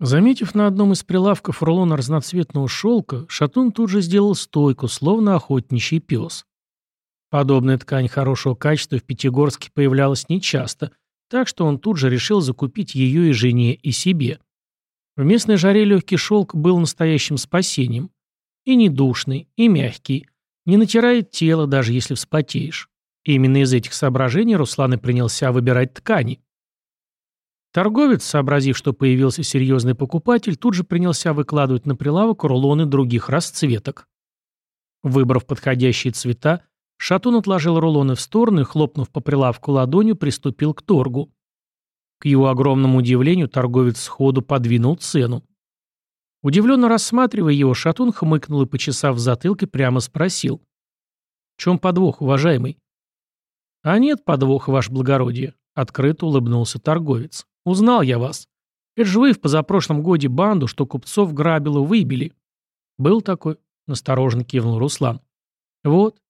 Заметив на одном из прилавков рулон разноцветного шелка, Шатун тут же сделал стойку, словно охотничий пес. Подобная ткань хорошего качества в Пятигорске появлялась нечасто, так что он тут же решил закупить ее и жене, и себе. В местной жаре легкий шелк был настоящим спасением. И не душный, и мягкий. Не натирает тело, даже если вспотеешь. Именно из этих соображений Руслан и принялся выбирать ткани. Торговец, сообразив, что появился серьезный покупатель, тут же принялся выкладывать на прилавок рулоны других расцветок. Выбрав подходящие цвета, Шатун отложил рулоны в сторону и, хлопнув по прилавку ладонью, приступил к торгу. К его огромному удивлению торговец сходу подвинул цену. Удивленно рассматривая его, Шатун хмыкнул и, почесав в затылке, прямо спросил. «В чем подвох, уважаемый?» «А нет подвоха, ваше благородие», — открыто улыбнулся торговец. «Узнал я вас. Это же вы в позапрошлом годе банду, что купцов грабило, выбили». «Был такой», — настороженно кивнул Руслан. «Вот,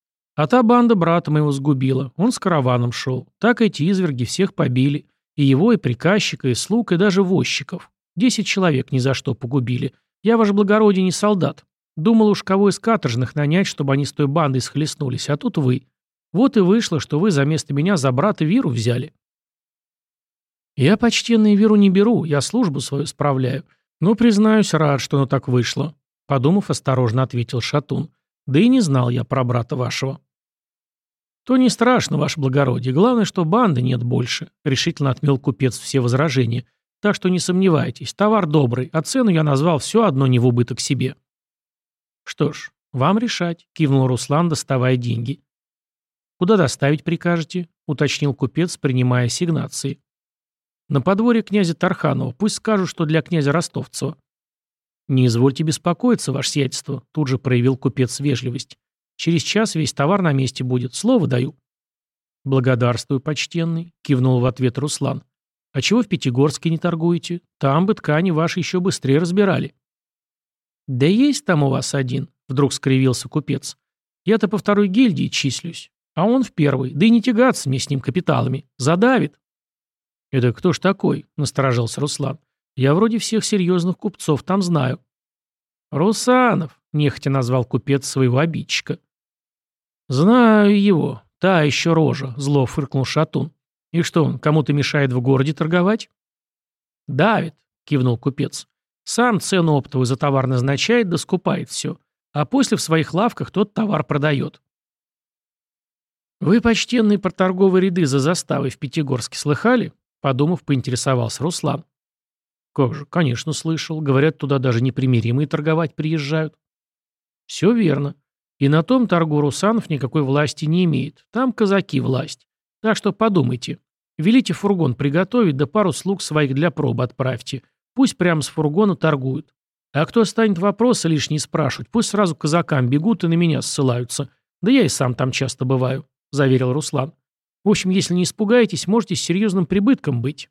а та банда брата моего сгубила. Он с караваном шел. Так эти изверги всех побили. И его, и приказчика, и слуг, и даже возчиков. Десять человек ни за что погубили. Я, ваше благородие, не солдат. Думал уж кого из каторжных нанять, чтобы они с той бандой схлестнулись. А тут вы. Вот и вышло, что вы за место меня за брата Виру взяли. Я почтенный Виру не беру, я службу свою справляю. Но, признаюсь, рад, что оно так вышло. Подумав, осторожно ответил Шатун. Да и не знал я про брата вашего. То не страшно, ваше благородие. Главное, что банды нет больше, решительно отмел купец все возражения. Так что не сомневайтесь, товар добрый, а цену я назвал все одно не в убыток себе. Что ж, вам решать, кивнул Руслан, доставая деньги. Куда доставить прикажете? уточнил купец, принимая сигнации. На подворье князя Тарханова, пусть скажут, что для князя Ростовцева. «Не извольте беспокоиться, ваше сиятельство», — тут же проявил купец вежливость. «Через час весь товар на месте будет. Слово даю». «Благодарствую, почтенный», — кивнул в ответ Руслан. «А чего в Пятигорске не торгуете? Там бы ткани ваши еще быстрее разбирали». «Да есть там у вас один», — вдруг скривился купец. «Я-то по второй гильдии числюсь, а он в первой, да и не тягаться мне с ним капиталами. Задавит». «Это кто ж такой?» — насторожился Руслан. Я вроде всех серьезных купцов там знаю. Русанов, нехотя назвал купец своего обидчика. Знаю его. Та еще рожа, зло фыркнул Шатун. И что он, кому-то мешает в городе торговать? Давит, кивнул купец. Сам цену оптовую за товар назначает, да скупает все. А после в своих лавках тот товар продает. «Вы, почтенные про торговые ряды за заставой в Пятигорске слыхали?» Подумав, поинтересовался Руслан. Как же, конечно, слышал. Говорят, туда даже непримиримые торговать приезжают. Все верно. И на том торгу Русанов никакой власти не имеет. Там казаки власть. Так что подумайте. Велите фургон приготовить, да пару слуг своих для пробы отправьте. Пусть прямо с фургона торгуют. А кто станет вопросы лишние спрашивать, пусть сразу казакам бегут и на меня ссылаются. Да я и сам там часто бываю, заверил Руслан. В общем, если не испугаетесь, можете с серьезным прибытком быть.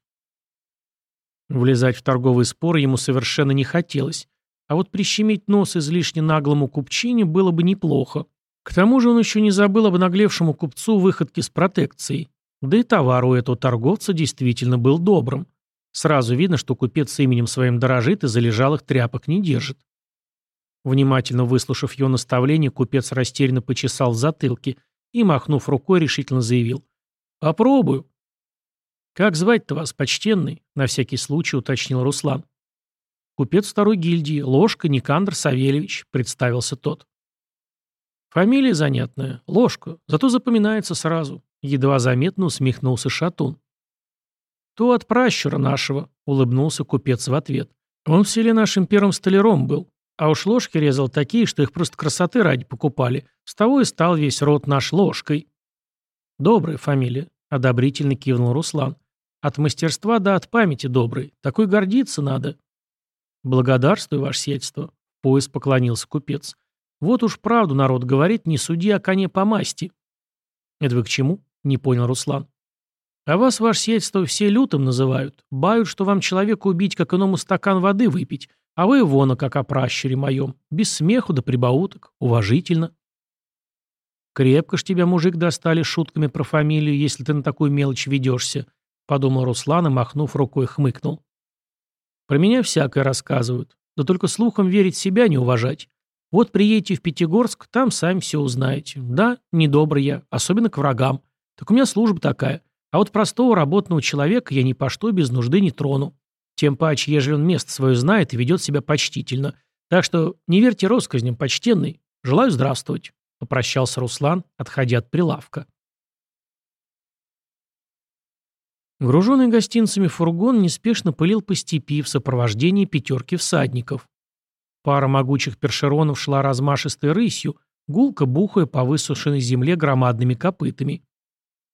Влезать в торговый спор ему совершенно не хотелось, а вот прищемить нос излишне наглому купчине было бы неплохо. К тому же он еще не забыл об наглевшему купцу выходки с протекцией. Да и товар у этого торговца действительно был добрым. Сразу видно, что купец именем своим дорожит и залежалых тряпок не держит. Внимательно выслушав ее наставление, купец растерянно почесал в затылке и, махнув рукой, решительно заявил. «Попробую. «Как звать-то вас, почтенный?» — на всякий случай уточнил Руслан. «Купец второй гильдии, Ложка Никандр Савельевич», — представился тот. «Фамилия занятная, Ложка, зато запоминается сразу», — едва заметно усмехнулся Шатун. «То от пращура нашего», — улыбнулся купец в ответ. «Он в селе нашим первым столяром был, а уж ложки резал такие, что их просто красоты ради покупали. С того и стал весь род наш ложкой». «Добрая фамилия», — одобрительно кивнул Руслан. От мастерства да от памяти доброй. Такой гордиться надо. Благодарствую, ваше сельство. Пояс поклонился купец. Вот уж правду народ говорит, не суди о коне по масти. Это вы к чему? Не понял Руслан. А вас, ваше сельство, все лютым называют. Бают, что вам человека убить, как иному стакан воды выпить, а вы вон, как о пращуре моем. Без смеху да прибауток, уважительно. Крепко ж тебя, мужик, достали шутками про фамилию, если ты на такую мелочь ведешься, подумал Руслан и, махнув рукой, хмыкнул. Про меня всякое рассказывают. Да только слухам верить себя не уважать. Вот приедете в Пятигорск, там сами все узнаете. Да, недобрый я, особенно к врагам. Так у меня служба такая. А вот простого работного человека я ни по что без нужды не трону. Тем паче, ежели он место свое знает и ведет себя почтительно. Так что не верьте россказням, почтенный. Желаю здравствовать», — попрощался Руслан, отходя от прилавка. Груженный гостинцами фургон неспешно пылил по степи в сопровождении пятерки всадников. Пара могучих першеронов шла размашистой рысью, гулко бухая по высушенной земле громадными копытами.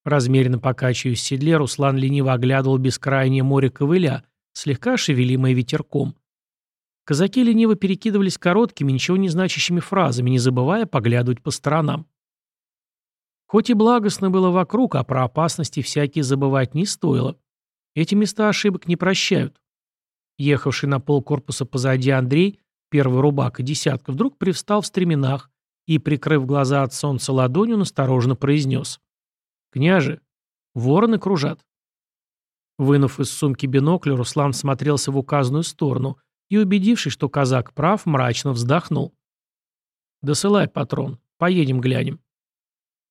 Размеренно покачиваясь в седле, Руслан лениво оглядывал бескрайнее море ковыля, слегка шевелимое ветерком. Казаки лениво перекидывались короткими, ничего не значащими фразами, не забывая поглядывать по сторонам. Хоть и благостно было вокруг, а про опасности всякие забывать не стоило. Эти места ошибок не прощают. Ехавший на полкорпуса позади Андрей, первый рубак и десятка, вдруг привстал в стременах и, прикрыв глаза от солнца ладонью, настороженно произнес. «Княже, вороны кружат». Вынув из сумки бинокль, Руслан смотрелся в указанную сторону и, убедившись, что казак прав, мрачно вздохнул. «Досылай, патрон, поедем глянем».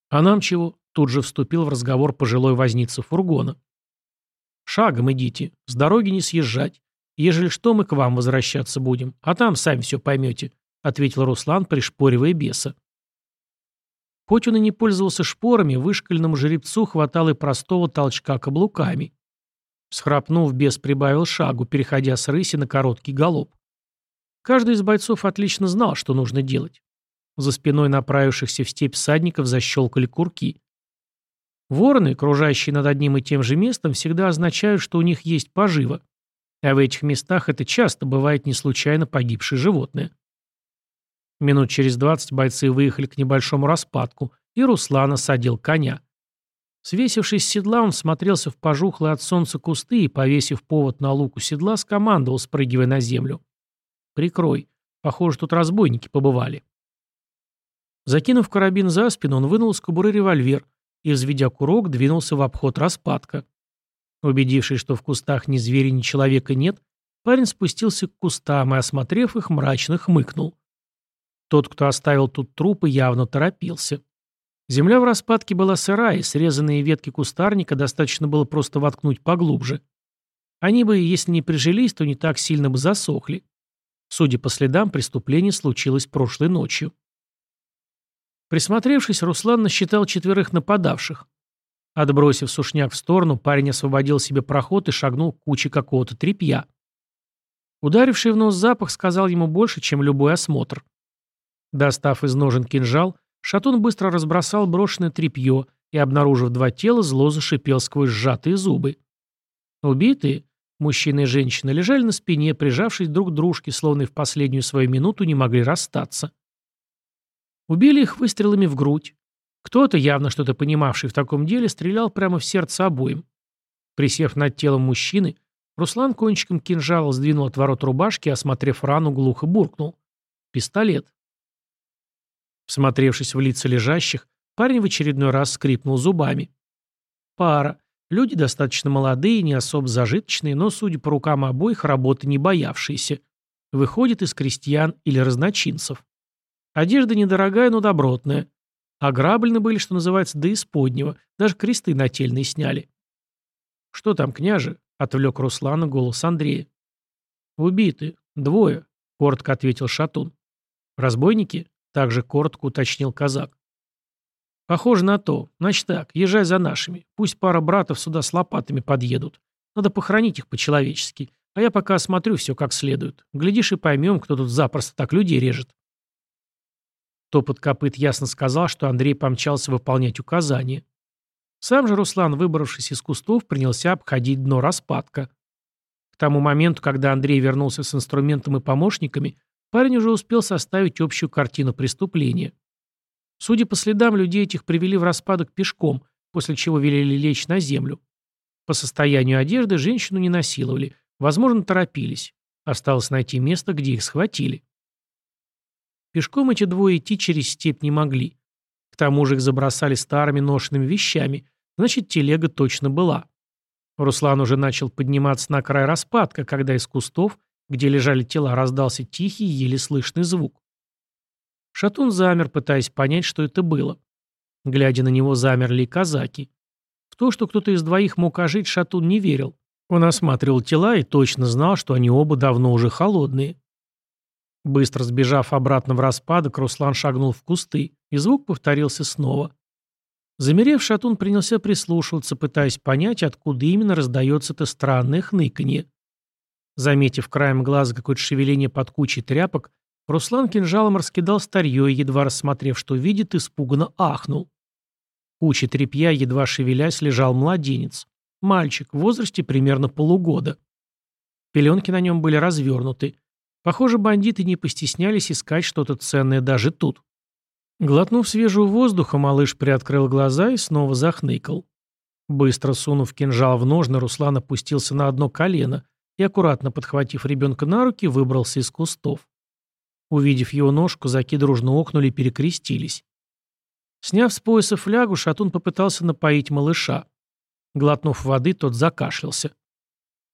«А нам чего?» — тут же вступил в разговор пожилой возница фургона. «Шагом идите, с дороги не съезжать. Ежели что, мы к вам возвращаться будем, а там сами все поймете», — ответил Руслан, пришпоривая беса. Хоть он и не пользовался шпорами, вышкальному жеребцу хватало и простого толчка каблуками. Схрапнув, бес прибавил шагу, переходя с рыси на короткий галоп. Каждый из бойцов отлично знал, что нужно делать. За спиной направившихся в степь всадников защелкали курки. Вороны, кружащие над одним и тем же местом, всегда означают, что у них есть поживо. А в этих местах это часто бывает не случайно погибшее животное. Минут через двадцать бойцы выехали к небольшому распадку, и Руслан осадил коня. Свесившись с седла, он смотрелся в пожухлые от солнца кусты и, повесив повод на луку седла, скомандовал, спрыгивая на землю. «Прикрой. Похоже, тут разбойники побывали». Закинув карабин за спину, он вынул из кобуры револьвер и, взведя курок, двинулся в обход распадка. Убедившись, что в кустах ни зверя, ни человека нет, парень спустился к кустам и, осмотрев их, мрачно хмыкнул. Тот, кто оставил тут трупы, явно торопился. Земля в распадке была сырая, и срезанные ветки кустарника достаточно было просто воткнуть поглубже. Они бы, если не прижились, то не так сильно бы засохли. Судя по следам, преступление случилось прошлой ночью. Присмотревшись, Руслан насчитал четверых нападавших. Отбросив сушняк в сторону, парень освободил себе проход и шагнул к куче какого-то тряпья. Ударивший в нос запах сказал ему больше, чем любой осмотр. Достав из ножен кинжал, Шатун быстро разбросал брошенное тряпье и, обнаружив два тела, зло зашипел сквозь сжатые зубы. Убитые, мужчина и женщина, лежали на спине, прижавшись друг к дружке, словно и в последнюю свою минуту не могли расстаться. Убили их выстрелами в грудь. Кто-то, явно что-то понимавший в таком деле, стрелял прямо в сердце обоим. Присев над телом мужчины, Руслан кончиком кинжала сдвинул от ворот рубашки, осмотрев рану, глухо буркнул. «Пистолет». Всмотревшись в лица лежащих, парень в очередной раз скрипнул зубами. Пара. Люди достаточно молодые, не особо зажиточные, но, судя по рукам обоих, работы не боявшиеся. Выходит из крестьян или разночинцев. Одежда недорогая, но добротная. Ограблены были, что называется, до исподнего. Даже кресты нательные сняли. «Что там, княже?» — отвлек Руслана голос Андрея. «Убиты. Двое», — коротко ответил Шатун. «Разбойники?» Также коротко уточнил казак. Похоже на то. Значит так, езжай за нашими. Пусть пара братов сюда с лопатами подъедут. Надо похоронить их по-человечески. А я пока осмотрю все как следует. Глядишь и поймем, кто тут запросто так людей режет. Топот копыт ясно сказал, что Андрей помчался выполнять указания. Сам же Руслан, выбравшись из кустов, принялся обходить дно распадка. К тому моменту, когда Андрей вернулся с инструментом и помощниками, Парень уже успел составить общую картину преступления. Судя по следам, людей этих привели в распадок пешком, после чего велели лечь на землю. По состоянию одежды женщину не насиловали, возможно, торопились. Осталось найти место, где их схватили. Пешком эти двое идти через степь не могли. К тому же их забросали старыми ношенными вещами, значит, телега точно была. Руслан уже начал подниматься на край распадка, когда из кустов, где лежали тела, раздался тихий, еле слышный звук. Шатун замер, пытаясь понять, что это было. Глядя на него, замерли казаки. В то, что кто-то из двоих мог ожить, Шатун не верил. Он осматривал тела и точно знал, что они оба давно уже холодные. Быстро сбежав обратно в распадок, Руслан шагнул в кусты, и звук повторился снова. Замерев, Шатун принялся прислушиваться, пытаясь понять, откуда именно раздается это странное хныканье. Заметив краем глаза какое-то шевеление под кучей тряпок, Руслан кинжалом раскидал старье и, едва рассмотрев, что видит, испуганно ахнул. Куча тряпья, едва шевелясь, лежал младенец. Мальчик в возрасте примерно полугода. Пеленки на нем были развернуты. Похоже, бандиты не постеснялись искать что-то ценное даже тут. Глотнув свежего воздуха, малыш приоткрыл глаза и снова захныкал. Быстро сунув кинжал в ножны, Руслан опустился на одно колено и, аккуратно подхватив ребенка на руки, выбрался из кустов. Увидев его ножку, заки дружно окнули и перекрестились. Сняв с пояса флягу, Шатун попытался напоить малыша. Глотнув воды, тот закашлялся.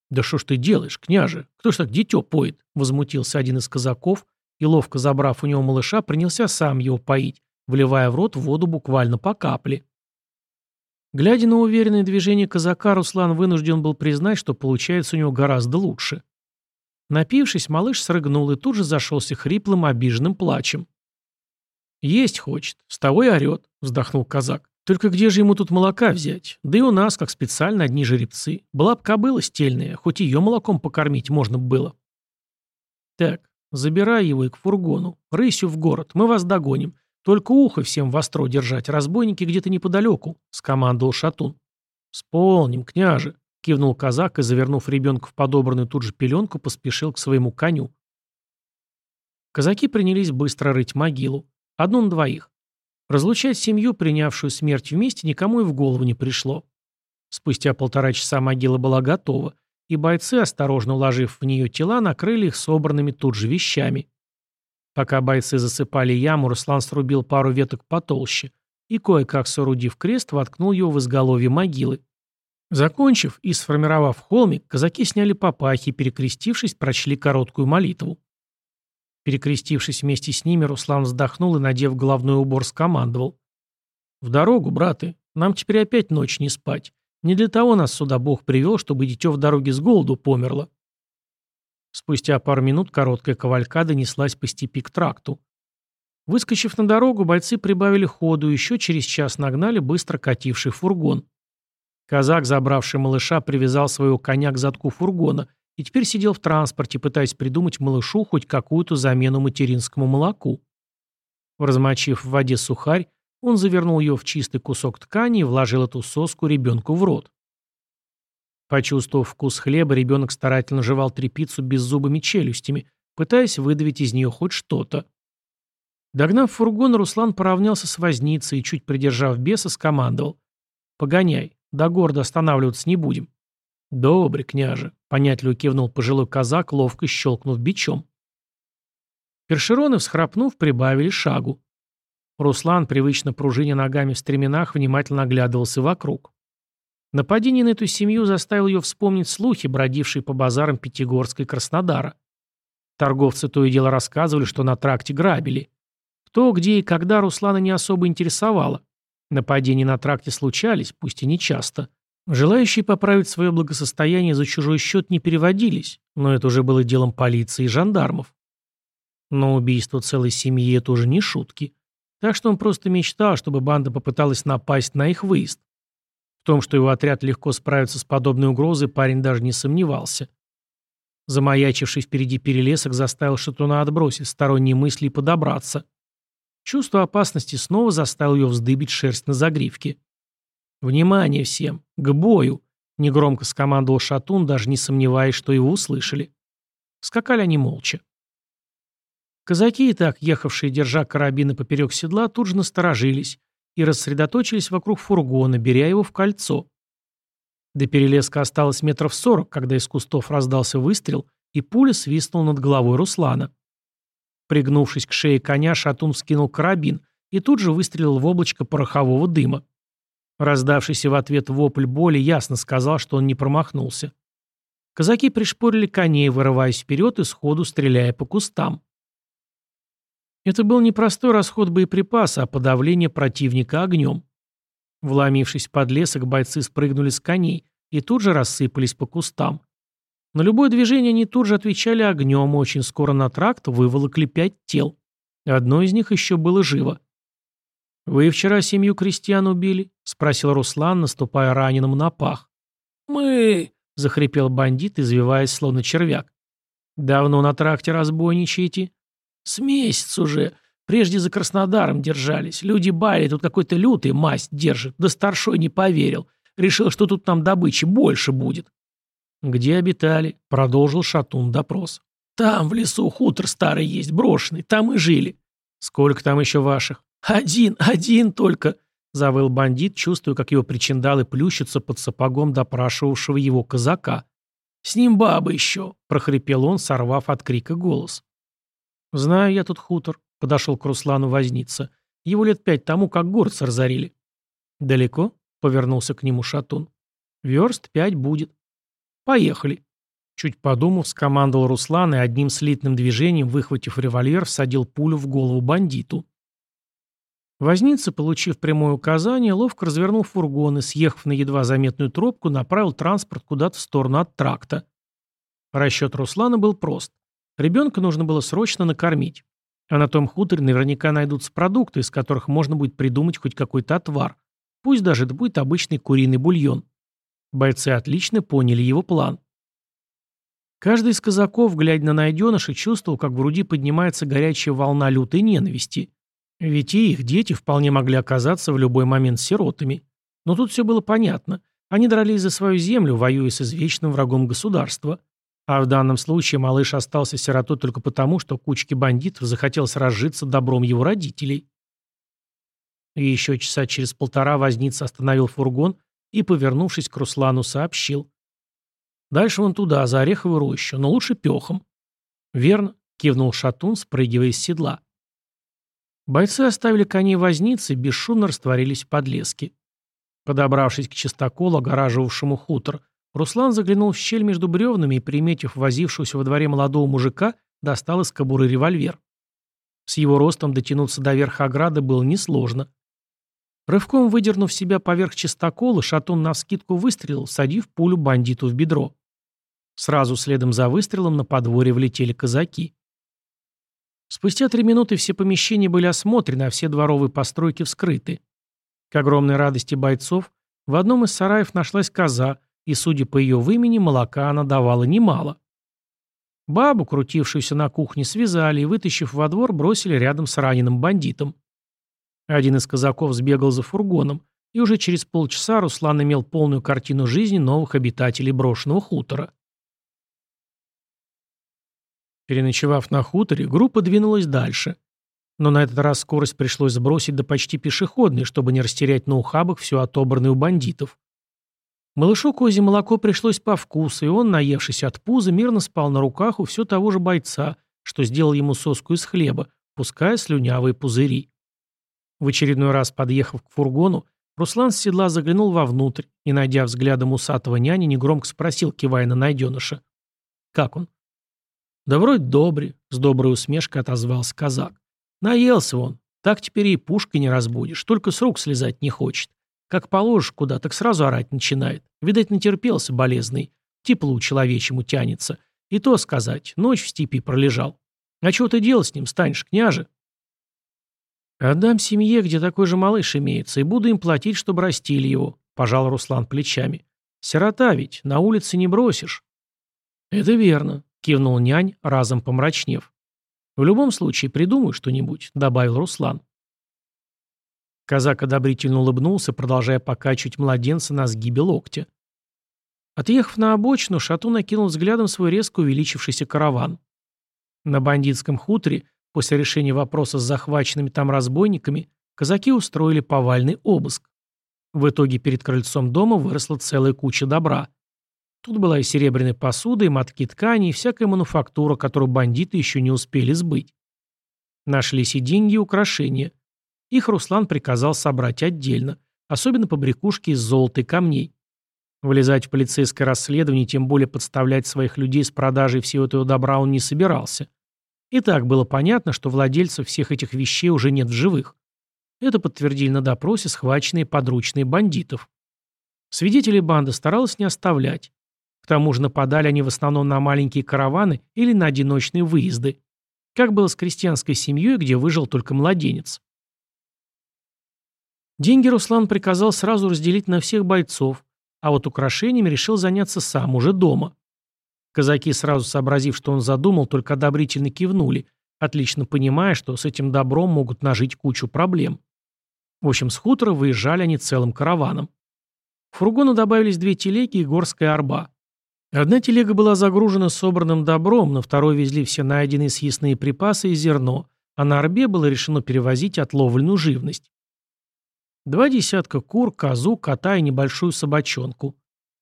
«Да что ж ты делаешь, княже? Кто ж так дитё поет?» — возмутился один из казаков и, ловко забрав у него малыша, принялся сам его поить, вливая в рот воду буквально по капле. Глядя на уверенное движение казака, Руслан вынужден был признать, что получается у него гораздо лучше. Напившись, малыш срыгнул и тут же зашелся хриплым, обиженным плачем. «Есть хочет, с того и орет», — вздохнул казак. Только где же ему тут молока взять? Да и у нас, как специально, одни жеребцы. Была б кобыла стельная, хоть ее молоком покормить можно было. Так, забирай его и к фургону. Рысью в город, мы вас догоним. Только ухо всем востро держать, разбойники где-то неподалеку, — скомандовал Шатун. Сполним, княже, — кивнул казак и, завернув ребенка в подобранную тут же пеленку, поспешил к своему коню. Казаки принялись быстро рыть могилу. Одну на двоих. Разлучать семью, принявшую смерть вместе, никому и в голову не пришло. Спустя полтора часа могила была готова, и бойцы, осторожно уложив в нее тела, накрыли их собранными тут же вещами. Пока бойцы засыпали яму, Руслан срубил пару веток потолще и, кое-как соорудив крест, воткнул его в изголовье могилы. Закончив и сформировав холмик, казаки сняли папахи и, перекрестившись, прочли короткую молитву. Перекрестившись вместе с ними, Руслан вздохнул и, надев головной убор, скомандовал. «В дорогу, браты. Нам теперь опять ночь не спать. Не для того нас сюда Бог привел, чтобы дитё в дороге с голоду померло». Спустя пару минут короткая кавалькада неслась по степи к тракту. Выскочив на дорогу, бойцы прибавили ходу и еще через час нагнали быстро кативший фургон. Казак, забравший малыша, привязал своего коня к задку фургона – и теперь сидел в транспорте, пытаясь придумать малышу хоть какую-то замену материнскому молоку. Размочив в воде сухарь, он завернул ее в чистый кусок ткани и вложил эту соску ребенку в рот. Почувствовав вкус хлеба, ребенок старательно жевал трепицу беззубыми челюстями, пытаясь выдавить из нее хоть что-то. Догнав фургон, Руслан поравнялся с возницей и, чуть придержав беса, скомандовал. «Погоняй, до города останавливаться не будем». «Добрый, княже», — понятливо кивнул пожилой казак, ловко щелкнув бичом. Першероны, всхрапнув, прибавили шагу. Руслан, привычно пружиня ногами в стременах, внимательно оглядывался вокруг. Нападение на эту семью заставило ее вспомнить слухи, бродившие по базарам Пятигорска и Краснодара. Торговцы то и дело рассказывали, что на тракте грабили. Кто, где и когда Руслана не особо интересовало. Нападения на тракте случались, пусть и не часто. Желающие поправить свое благосостояние за чужой счет не переводились, но это уже было делом полиции и жандармов. Но убийство целой семьи – это уже не шутки. Так что он просто мечтал, чтобы банда попыталась напасть на их выезд. В том, что его отряд легко справится с подобной угрозой, парень даже не сомневался. Замаячивший впереди перелесок заставил Шатуна отбросить сторонние мысли и подобраться. Чувство опасности снова заставило ее вздыбить шерсть на загривке. «Внимание всем! К бою!» — негромко скомандовал Шатун, даже не сомневаясь, что его услышали. Скакали они молча. Казаки, и так ехавшие, держа карабины поперек седла, тут же насторожились и рассредоточились вокруг фургона, беря его в кольцо. До перелеска осталось метров сорок, когда из кустов раздался выстрел, и пуля свистнула над головой Руслана. Пригнувшись к шее коня, Шатун вскинул карабин и тут же выстрелил в облачко порохового дыма. Раздавшийся в ответ вопль боли ясно сказал, что он не промахнулся. Казаки пришпорили коней, вырываясь вперед и сходу стреляя по кустам. Это был не простой расход боеприпаса, а подавление противника огнем. Вломившись в подлесок, бойцы спрыгнули с коней и тут же рассыпались по кустам. На любое движение они тут же отвечали огнем, и очень скоро на тракт выволокли пять тел. Одно из них еще было живо. «Вы вчера семью крестьян убили?» — спросил Руслан, наступая раненому на пах. «Мы...» — захрипел бандит, извиваясь, словно червяк. «Давно на тракте разбойничаете?» «С месяц уже. Прежде за Краснодаром держались. Люди бали, тут какой-то лютый масть держит. Да старшой не поверил. Решил, что тут нам добычи больше будет». «Где обитали?» — продолжил Шатун допрос. «Там, в лесу, хутор старый есть, брошенный. Там и жили». «Сколько там еще ваших?» «Один, один только», — завыл бандит, чувствуя, как его причиндалы плющатся под сапогом допрашивавшего его казака. «С ним баба еще», — прохрипел он, сорвав от крика голос. «Знаю я тут хутор», — подошел к Руслану возница. «Его лет пять тому, как горцы разорили». «Далеко?» — повернулся к нему Шатун. «Верст пять будет». «Поехали». Чуть подумав, скомандовал Руслан и одним слитным движением, выхватив револьвер, всадил пулю в голову бандиту. Возница, получив прямое указание, ловко развернул фургон и, съехав на едва заметную тропку, направил транспорт куда-то в сторону от тракта. Расчет Руслана был прост. Ребенка нужно было срочно накормить. А на том хуторе наверняка найдутся продукты, из которых можно будет придумать хоть какой-то отвар. Пусть даже это будет обычный куриный бульон. Бойцы отлично поняли его план. Каждый из казаков, глядя на найденыша, чувствовал, как в груди поднимается горячая волна лютой ненависти. Ведь и их дети вполне могли оказаться в любой момент сиротами. Но тут все было понятно. Они дрались за свою землю, воюя с извечным врагом государства. А в данном случае малыш остался сиротой только потому, что кучке бандитов захотелось разжиться добром его родителей. И еще часа через полтора возница остановил фургон и, повернувшись к Руслану, сообщил. «Дальше вон туда, за Ореховую рощу, но лучше пехом». «Верно», — кивнул Шатун, спрыгивая с седла. Бойцы оставили коней возницы бесшумно растворились в подлеске. Подобравшись к чистоколу, огораживавшему хутор, Руслан заглянул в щель между бревнами и, приметив возившегося во дворе молодого мужика, достал из кобуры револьвер. С его ростом дотянуться до верха ограды было несложно. Рывком выдернув себя поверх чистокола, шатун навскидку выстрелил, садив пулю бандиту в бедро. Сразу следом за выстрелом на подворье влетели казаки. Спустя три минуты все помещения были осмотрены, а все дворовые постройки вскрыты. К огромной радости бойцов, в одном из сараев нашлась коза, и, судя по ее вымени, молока она давала немало. Бабу, крутившуюся на кухне, связали и, вытащив во двор, бросили рядом с раненым бандитом. Один из казаков сбегал за фургоном, и уже через полчаса Руслан имел полную картину жизни новых обитателей брошенного хутора. Переночевав на хуторе, группа двинулась дальше. Но на этот раз скорость пришлось сбросить до почти пешеходной, чтобы не растерять на ухабах все отобранное у бандитов. Малышу козе молоко пришлось по вкусу, и он, наевшись от пуза, мирно спал на руках у все того же бойца, что сделал ему соску из хлеба, пуская слюнявые пузыри. В очередной раз, подъехав к фургону, Руслан с седла заглянул вовнутрь и, найдя взглядом усатого няни, негромко спросил, кивая на найденыша. «Как он?» «Да вроде добрый», — с доброй усмешкой отозвался казак. «Наелся он. Так теперь и пушкой не разбудишь, только с рук слезать не хочет. Как положишь куда, так сразу орать начинает. Видать, натерпелся болезный. Теплу человечему тянется. И то сказать, ночь в степи пролежал. А чего ты делать с ним станешь, княже?» «Отдам семье, где такой же малыш имеется, и буду им платить, чтобы растили его», — пожал Руслан плечами. «Сирота ведь, на улице не бросишь». «Это верно», Кивнул нянь, разом помрачнев. «В любом случае, придумай что-нибудь», — добавил Руслан. Казак одобрительно улыбнулся, продолжая покачивать младенца на сгибе локтя. Отъехав на обочину, Шату накинул взглядом свой резко увеличившийся караван. На бандитском хуторе, после решения вопроса с захваченными там разбойниками, казаки устроили повальный обыск. В итоге перед крыльцом дома выросла целая куча добра. Тут была и серебряная посуда, и мотки ткани, и всякая мануфактура, которую бандиты еще не успели сбыть. Нашлись и деньги, и украшения. Их Руслан приказал собрать отдельно, особенно по брякушке из золота и камней. Влезать в полицейское расследование, тем более подставлять своих людей с продажей всего этого добра он не собирался. И так было понятно, что владельцев всех этих вещей уже нет в живых. Это подтвердили на допросе схваченные подручные бандитов. Свидетелей банда старалась не оставлять. К тому же нападали они в основном на маленькие караваны или на одиночные выезды. Как было с крестьянской семьей, где выжил только младенец. Деньги Руслан приказал сразу разделить на всех бойцов, а вот украшениями решил заняться сам, уже дома. Казаки, сразу сообразив, что он задумал, только одобрительно кивнули, отлично понимая, что с этим добром могут нажить кучу проблем. В общем, с хутора выезжали они целым караваном. В фургону добавились две телеги и горская арба. Одна телега была загружена собранным добром, на второй везли все найденные съестные припасы и зерно, а на арбе было решено перевозить отловленную живность. Два десятка кур, козу, кота и небольшую собачонку.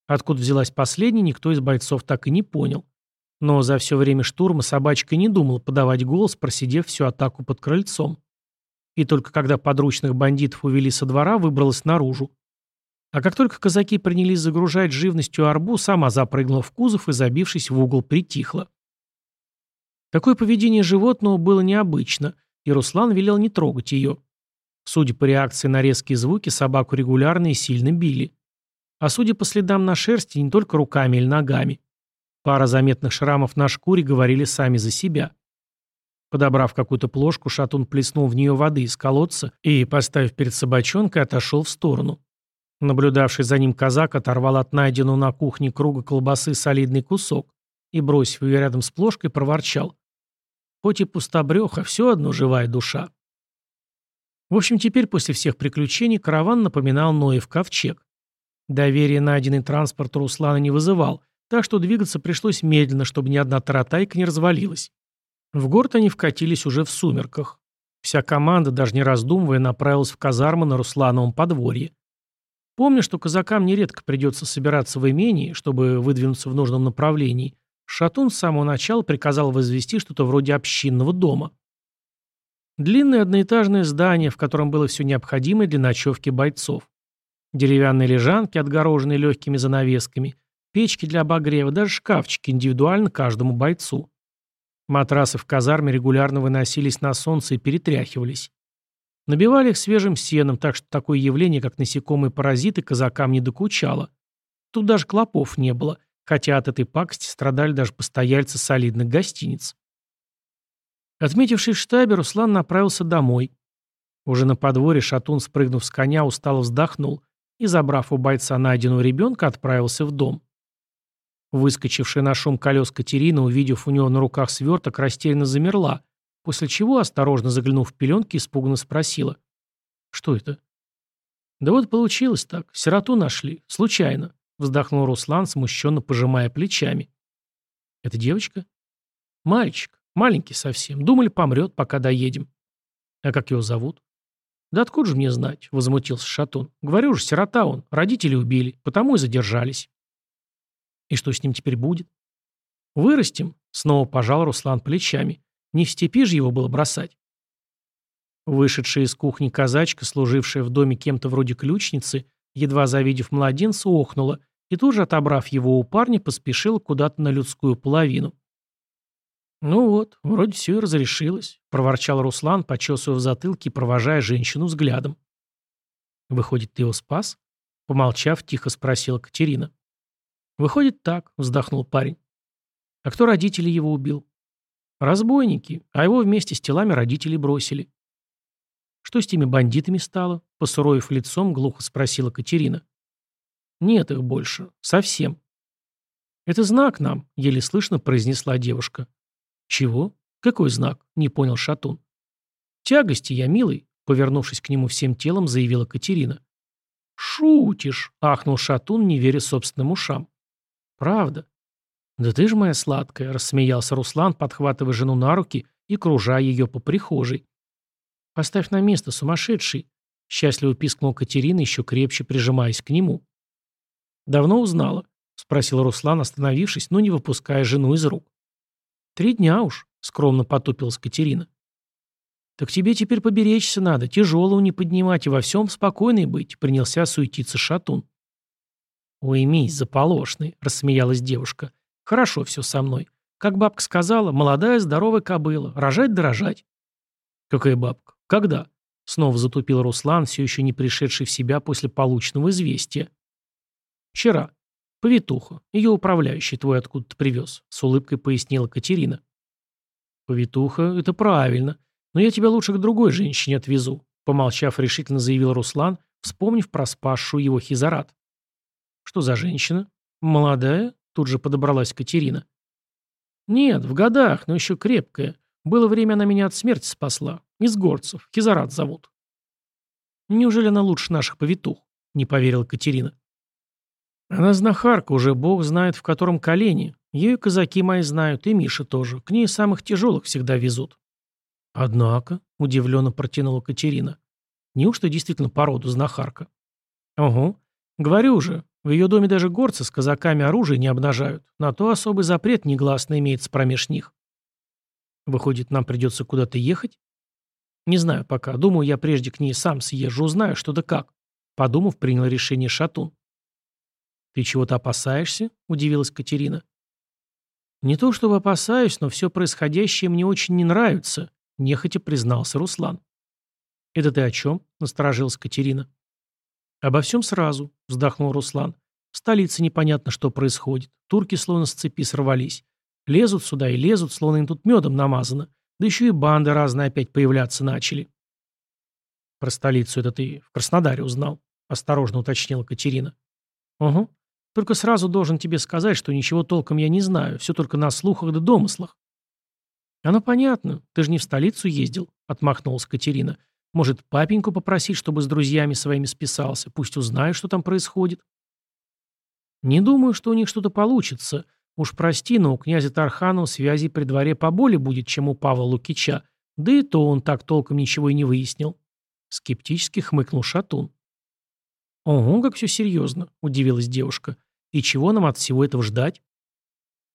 Откуда взялась последняя, никто из бойцов так и не понял. Но за все время штурма собачка не думала подавать голос, просидев всю атаку под крыльцом. И только когда подручных бандитов увели со двора, выбралась наружу. А как только казаки принялись загружать живностью арбу, сама запрыгнула в кузов и, забившись в угол, притихла. Такое поведение животного было необычно, и Руслан велел не трогать ее. Судя по реакции на резкие звуки, собаку регулярно и сильно били. А судя по следам на шерсти, не только руками или ногами. Пара заметных шрамов на шкуре говорили сами за себя. Подобрав какую-то плошку, шатун плеснул в нее воды из колодца и, поставив перед собачонкой, отошел в сторону. Наблюдавший за ним казак оторвал от найденного на кухне круга колбасы солидный кусок и, бросив ее рядом с плошкой, проворчал. Хоть и пустобреха, все одно живая душа. В общем, теперь после всех приключений караван напоминал Ноев ковчег. Доверие найденный транспорт Руслана не вызывал, так что двигаться пришлось медленно, чтобы ни одна таратайка не развалилась. В город они вкатились уже в сумерках. Вся команда, даже не раздумывая, направилась в казарму на Руслановом подворье. Помня, что казакам нередко придется собираться в имении, чтобы выдвинуться в нужном направлении, Шатун с самого начала приказал возвести что-то вроде общинного дома. Длинное одноэтажное здание, в котором было все необходимое для ночевки бойцов. Деревянные лежанки, отгороженные легкими занавесками, печки для обогрева, даже шкафчики индивидуально каждому бойцу. Матрасы в казарме регулярно выносились на солнце и перетряхивались. Набивали их свежим сеном, так что такое явление, как насекомые-паразиты, казакам не докучало. Тут даже клопов не было, хотя от этой пакости страдали даже постояльцы солидных гостиниц. Отметивший в штабе, Руслан направился домой. Уже на подворье Шатун, спрыгнув с коня, устало вздохнул и, забрав у бойца найденного ребенка, отправился в дом. Выскочившая на шум колес Катерина, увидев у него на руках сверток, растерянно замерла, после чего, осторожно заглянув в пеленки, испуганно спросила. «Что это?» «Да вот получилось так. Сироту нашли. Случайно», — вздохнул Руслан, смущенно пожимая плечами. «Это девочка?» «Мальчик. Маленький совсем. Думали, помрет, пока доедем». «А как его зовут?» «Да откуда же мне знать?» — возмутился Шатун. «Говорю же, сирота он. Родители убили, потому и задержались». «И что с ним теперь будет?» «Вырастим», — снова пожал Руслан плечами. «Не в степи же его было бросать». Вышедшая из кухни казачка, служившая в доме кем-то вроде ключницы, едва завидев младенца, охнула и тут же, отобрав его у парня, поспешила куда-то на людскую половину. «Ну вот, вроде все и разрешилось», — проворчал Руслан, почесывая в затылке провожая женщину взглядом. «Выходит, ты его спас?» — помолчав, тихо спросила Катерина. «Выходит, так», — вздохнул парень. «А кто родители его убил?» «Разбойники, а его вместе с телами родители бросили». «Что с теми бандитами стало?» — посуровив лицом, глухо спросила Катерина. «Нет их больше. Совсем». «Это знак нам», — еле слышно произнесла девушка. «Чего? Какой знак?» — не понял Шатун. «Тягости я, милый», — повернувшись к нему всем телом, заявила Катерина. «Шутишь!» — ахнул Шатун, не веря собственным ушам. «Правда?» «Да ты ж моя сладкая!» — рассмеялся Руслан, подхватывая жену на руки и кружа ее по прихожей. «Поставь на место, сумасшедший!» — счастливо пискнул Катерина, еще крепче прижимаясь к нему. «Давно узнала?» — спросил Руслан, остановившись, но не выпуская жену из рук. «Три дня уж», — скромно потупилась Катерина. «Так тебе теперь поберечься надо, тяжелого не поднимать и во всем спокойный быть», — принялся суетиться Шатун. «Уймись, заполошный», — рассмеялась девушка. «Хорошо все со мной. Как бабка сказала, молодая здоровая кобыла, рожать да рожать». «Какая бабка? Когда?» — снова затупил Руслан, все еще не пришедший в себя после полученного известия. «Вчера. Повитуха. Ее управляющий твой откуда-то привез», — с улыбкой пояснила Катерина. «Повитуха — это правильно. Но я тебя лучше к другой женщине отвезу», — помолчав, решительно заявил Руслан, вспомнив про спасшую его Хизарат. «Что за женщина? Молодая?» — тут же подобралась Катерина. «Нет, в годах, но еще крепкая. Было время, она меня от смерти спасла. Из горцев. Хизарат зовут». «Неужели она лучше наших повитух?» — не поверила Катерина. «Она знахарка, уже бог знает в котором колене. Ее казаки мои знают, и Миша тоже. К ней самых тяжелых всегда везут». «Однако», — удивленно протянула Катерина, — «неужто действительно породу знахарка?» «Угу. Говорю же, в ее доме даже горцы с казаками оружие не обнажают. На то особый запрет негласно имеется промеж них». «Выходит, нам придется куда-то ехать?» «Не знаю пока. Думаю, я прежде к ней сам съезжу, узнаю, что да как». Подумав, принял решение Шатун. «Ты чего-то опасаешься?» – удивилась Катерина. «Не то чтобы опасаюсь, но все происходящее мне очень не нравится», – нехотя признался Руслан. «Это ты о чем?» – насторожилась Катерина. «Обо всем сразу», – вздохнул Руслан. «В столице непонятно, что происходит. Турки словно с цепи сорвались. Лезут сюда и лезут, словно им тут медом намазано. Да еще и банды разные опять появляться начали». «Про столицу это ты в Краснодаре узнал», – осторожно уточнила Катерина. «Угу. Только сразу должен тебе сказать, что ничего толком я не знаю, все только на слухах да домыслах. Оно понятно, ты же не в столицу ездил, отмахнулась Катерина. Может, папеньку попросить, чтобы с друзьями своими списался, пусть узнаю, что там происходит. Не думаю, что у них что-то получится. Уж прости, но у князя Тарханова связи при дворе поболее будет, чем у Павла Лукича, да и то он так толком ничего и не выяснил. Скептически хмыкнул Шатун. «Ого, как все серьезно», — удивилась девушка. «И чего нам от всего этого ждать?»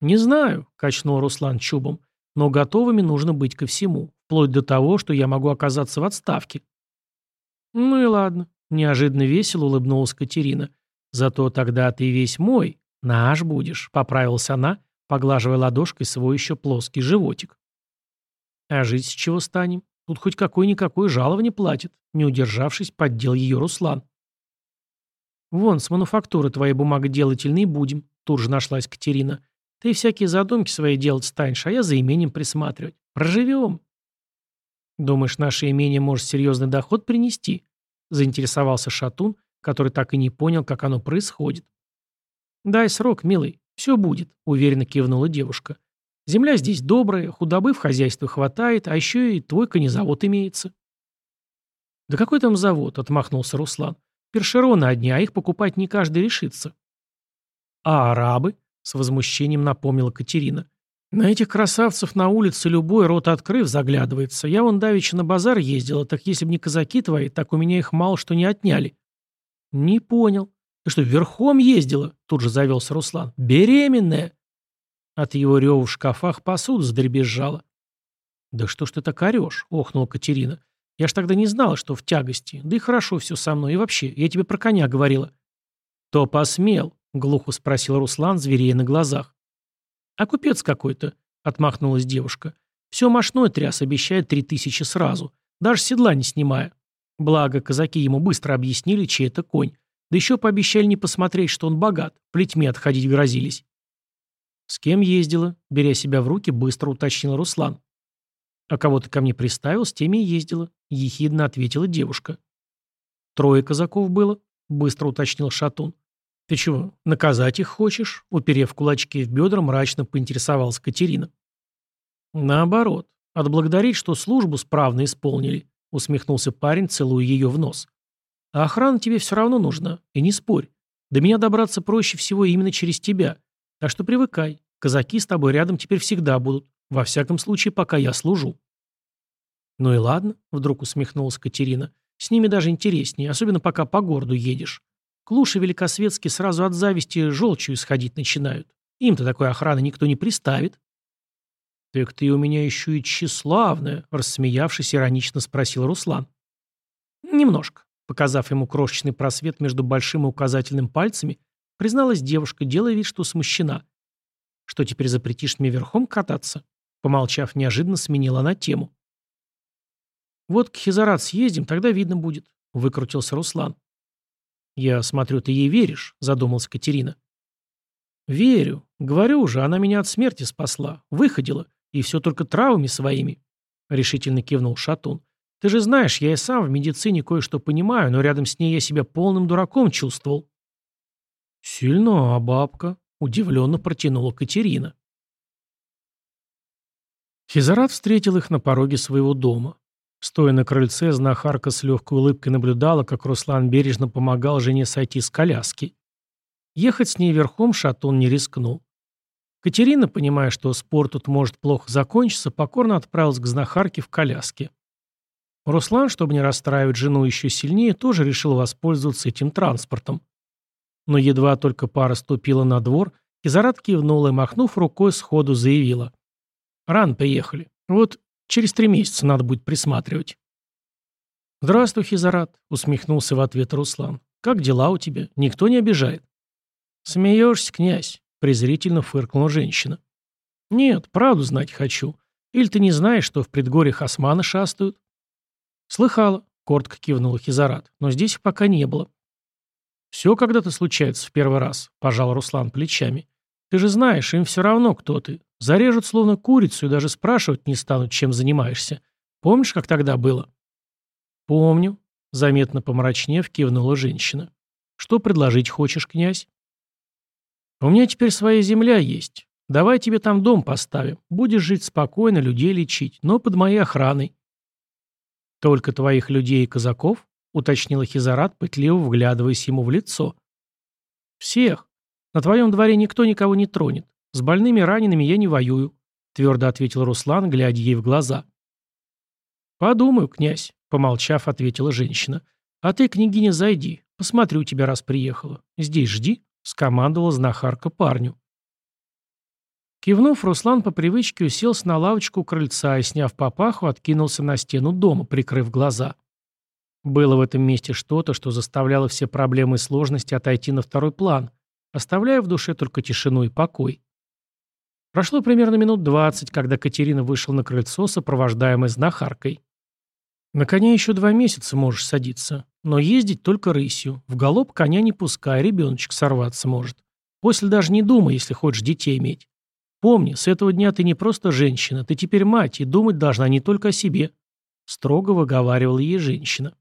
«Не знаю», — качнул Руслан чубом, «но готовыми нужно быть ко всему, вплоть до того, что я могу оказаться в отставке». «Ну и ладно», — неожиданно весело улыбнулась Катерина. «Зато тогда ты весь мой, наш будешь», — поправилась она, поглаживая ладошкой свой еще плоский животик. «А жить с чего станем? Тут хоть какой-никакой жалование платит», — не удержавшись, поддел ее Руслан. «Вон, с мануфактуры твоей бумагоделательной будем», — тут же нашлась Катерина. «Ты всякие задумки свои делать станешь, а я за имением присматривать. Проживем». «Думаешь, наше имение может серьезный доход принести?» — заинтересовался Шатун, который так и не понял, как оно происходит. «Дай срок, милый, все будет», — уверенно кивнула девушка. «Земля здесь добрая, худобы в хозяйстве хватает, а еще и твой конезавод имеется». «Да какой там завод?» — отмахнулся Руслан. Першероны одни, а их покупать не каждый решится. А арабы? С возмущением напомнила Катерина. На этих красавцев на улице любой рот открыв заглядывается. Я вон давеча на базар ездила, так если бы не казаки твои, так у меня их мало что не отняли. Не понял. Ты что, верхом ездила? Тут же завелся Руслан. Беременная. От его рева в шкафах посуда задребезжала. «Да что ж ты так орешь?» — охнула Катерина. Я ж тогда не знала, что в тягости. Да и хорошо все со мной. И вообще, я тебе про коня говорила. То посмел, глухо спросил Руслан, зверея на глазах. А купец какой-то, отмахнулась девушка. Все мошной тряс, обещает три тысячи сразу. Даже седла не снимая. Благо, казаки ему быстро объяснили, чей это конь. Да еще пообещали не посмотреть, что он богат. Плетьми отходить грозились. «С кем ездила?» — беря себя в руки, быстро уточнил Руслан. «А кого ты ко мне приставил, с теми и ездила», — ехидно ответила девушка. «Трое казаков было», — быстро уточнил Шатун. «Ты чего, наказать их хочешь?» — уперев кулачки в бедра, мрачно поинтересовалась Катерина. «Наоборот, отблагодарить, что службу справно исполнили», — усмехнулся парень, целуя ее в нос. «А охрана тебе все равно нужна, и не спорь. До меня добраться проще всего именно через тебя. Так что привыкай, казаки с тобой рядом теперь всегда будут. Во всяком случае, пока я служу. Ну и ладно, вдруг усмехнулась Катерина. С ними даже интереснее, особенно пока по городу едешь. Клуши великосветские сразу от зависти желчью исходить начинают. Им-то такой охраны никто не приставит. «Так ты у меня еще и тщеславная», — рассмеявшись, иронично спросил Руслан. «Немножко», — показав ему крошечный просвет между большим и указательным пальцами, призналась девушка, делая вид, что смущена. «Что теперь запретишь мне верхом кататься?» Помолчав, неожиданно сменила она тему. «Вот к Хизарат съездим, тогда видно будет», — выкрутился Руслан. «Я смотрю, ты ей веришь», — задумалась Катерина. «Верю. Говорю уже, она меня от смерти спасла. Выходила. И все только травами своими», — решительно кивнул Шатун. «Ты же знаешь, я и сам в медицине кое-что понимаю, но рядом с ней я себя полным дураком чувствовал». «Сильно, а бабка?» — удивленно протянула Катерина. Хизарат встретил их на пороге своего дома. Стоя на крыльце, знахарка с легкой улыбкой наблюдала, как Руслан бережно помогал жене сойти с коляски. Ехать с ней верхом Шатун не рискнул. Катерина, понимая, что спор тут может плохо закончиться, покорно отправилась к знахарке в коляске. Руслан, чтобы не расстраивать жену еще сильнее, тоже решил воспользоваться этим транспортом. Но едва только пара ступила на двор, Кизарат кивнула и, махнув рукой, сходу заявила. «Рано приехали. Вот через три месяца надо будет присматривать». «Здравствуй, Хизарат», — усмехнулся в ответ Руслан. «Как дела у тебя? Никто не обижает?» «Смеешься, князь презрительно фыркнула женщина. «Нет, правду знать хочу. Или ты не знаешь, что в предгорьях османы шастают?» «Слыхала», — коротко кивнула Хизарат, — «но здесь их пока не было». «Все когда-то случается в первый раз», — пожал Руслан плечами. «Ты же знаешь, им все равно, кто ты. Зарежут словно курицу и даже спрашивать не станут, чем занимаешься. Помнишь, как тогда было?» «Помню», — заметно помрачнев, кивнула женщина. «Что предложить хочешь, князь?» У меня теперь своя земля есть. Давай тебе там дом поставим. Будешь жить спокойно, людей лечить, но под моей охраной. Только твоих людей и казаков? Уточнила Хизарат, пытливо вглядываясь ему в лицо. Всех. На твоем дворе никто никого не тронет. С больными ранеными я не воюю, твердо ответил Руслан, глядя ей в глаза. Подумаю, князь, помолчав, ответила женщина. А ты, княгиня, зайди. Посмотрю тебя, раз приехала. Здесь жди. — скомандовала знахарка парню. Кивнув, Руслан по привычке уселся на лавочку у крыльца и, сняв папаху, откинулся на стену дома, прикрыв глаза. Было в этом месте что-то, что заставляло все проблемы и сложности отойти на второй план, оставляя в душе только тишину и покой. Прошло примерно минут двадцать, когда Катерина вышла на крыльцо, сопровождаемая знахаркой. На коня еще два месяца можешь садиться. Но ездить только рысью. В галоп коня не пускай, ребеночек сорваться может. После даже не думай, если хочешь детей иметь. Помни, с этого дня ты не просто женщина, ты теперь мать, и думать должна не только о себе. Строго выговаривала ей женщина.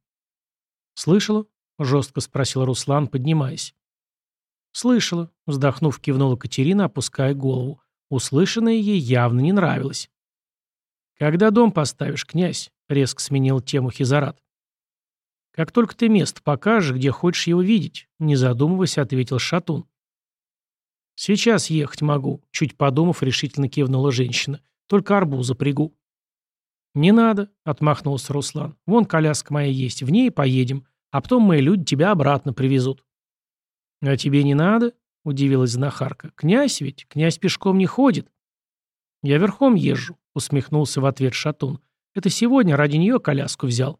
«Слышала?» — жестко спросил Руслан, поднимаясь. «Слышала», — вздохнув, кивнула Катерина, опуская голову. Услышанное ей явно не нравилось. «Когда дом поставишь, князь?» — резко сменил тему Хизарат. «Как только ты место покажешь, где хочешь его видеть», — не задумываясь, ответил Шатун. «Сейчас ехать могу», — чуть подумав, решительно кивнула женщина. «Только арбуза пригу». «Не надо», — отмахнулся Руслан. «Вон коляска моя есть, в ней поедем, а потом мои люди тебя обратно привезут». «А тебе не надо?» — удивилась знахарка. «Князь ведь, князь пешком не ходит». «Я верхом езжу», — усмехнулся в ответ Шатун. «Это сегодня ради нее коляску взял».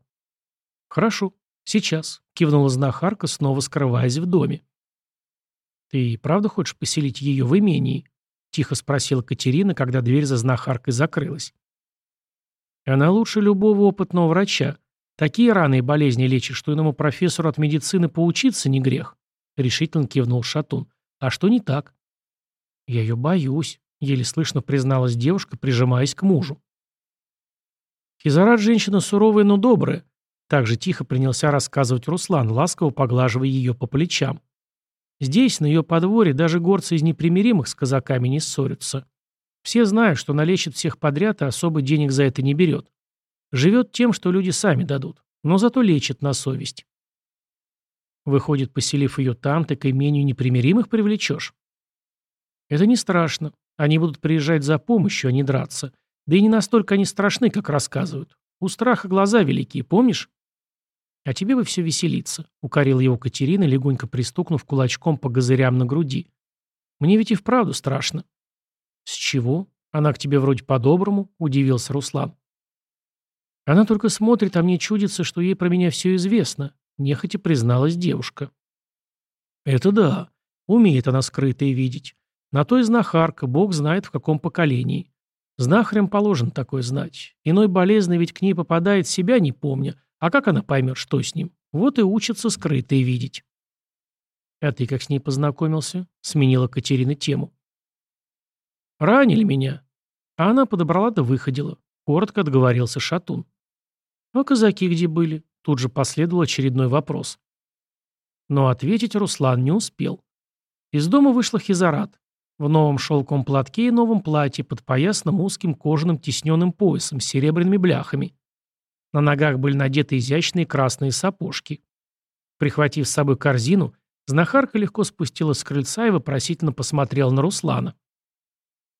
«Хорошо», «Сейчас», — кивнула знахарка, снова скрываясь в доме. «Ты правда хочешь поселить ее в имении?» — тихо спросила Катерина, когда дверь за знахаркой закрылась. «Она лучше любого опытного врача. Такие раны и болезни лечит, что иному профессору от медицины поучиться не грех», — решительно кивнул Шатун. «А что не так?» «Я ее боюсь», — еле слышно призналась девушка, прижимаясь к мужу. Хизарат женщина суровая, но добрая. Также тихо принялся рассказывать Руслан, ласково поглаживая ее по плечам. Здесь, на ее подворье, даже горцы из непримиримых с казаками не ссорятся. Все знают, что налечит всех подряд и особо денег за это не берет. Живет тем, что люди сами дадут, но зато лечит на совесть. Выходит, поселив ее там, ты к имению непримиримых привлечешь? Это не страшно. Они будут приезжать за помощью, а не драться. Да и не настолько они страшны, как рассказывают. У страха глаза великие, помнишь? А тебе бы все веселиться, укорил его Катерина, легонько пристукнув кулачком по газырям на груди. Мне ведь и вправду страшно. С чего? Она к тебе вроде по-доброму, удивился Руслан. Она только смотрит, а мне чудится, что ей про меня все известно, нехотя призналась девушка. Это да, умеет она скрытое видеть. На то и знахарка, бог знает в каком поколении. Знахарям положено такое знать. Иной болезный ведь к ней попадает, себя не помня. А как она поймет, что с ним? Вот и учится скрытое видеть. «А ты как с ней познакомился?» — сменила Катерина тему. «Ранили меня». А она подобрала да выходила. Коротко отговорился Шатун. «А казаки где были?» Тут же последовал очередной вопрос. Но ответить Руслан не успел. Из дома вышла Хизарат. В новом шелковом платке и новом платье под поясным узким кожаным тисненным поясом с серебряными бляхами. На ногах были надеты изящные красные сапожки. Прихватив с собой корзину, знахарка легко спустилась с крыльца и вопросительно посмотрела на Руслана.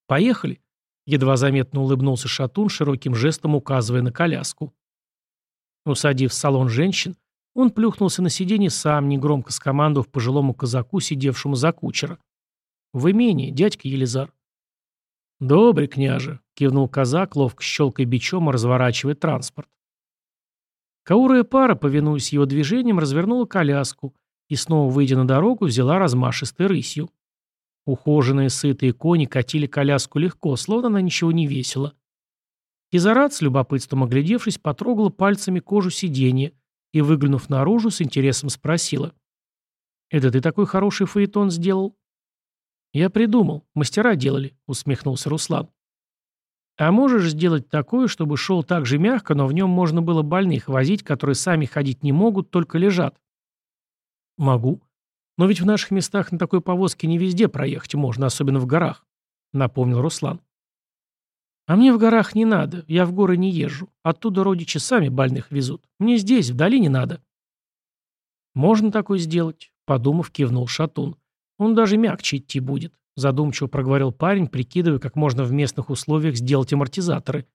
«Поехали», — едва заметно улыбнулся Шатун, широким жестом указывая на коляску. Усадив в салон женщин, он плюхнулся на сиденье сам, негромко скомандовав пожилому казаку, сидевшему за кучера. «В имении, дядька Елизар». «Добрый, княже», — кивнул казак, ловко щелкая бичом и разворачивая транспорт. Каурая пара, повинуясь его движениям, развернула коляску и, снова выйдя на дорогу, взяла размашистой рысью. Ухоженные сытые кони катили коляску легко, словно она ничего не весила. Кизарат, с любопытством оглядевшись, потрогала пальцами кожу сиденья и, выглянув наружу, с интересом спросила. «Это ты такой хороший фаэтон сделал?» «Я придумал. Мастера делали», — усмехнулся Руслан. А можешь сделать такое, чтобы шел так же мягко, но в нем можно было больных возить, которые сами ходить не могут, только лежат? Могу. Но ведь в наших местах на такой повозке не везде проехать можно, особенно в горах, напомнил Руслан. А мне в горах не надо, я в горы не езжу. Оттуда родичи сами больных везут. Мне здесь, в долине надо. Можно такое сделать, подумав, кивнул Шатун. Он даже мягче идти будет. Задумчиво проговорил парень, прикидывая, как можно в местных условиях сделать амортизаторы.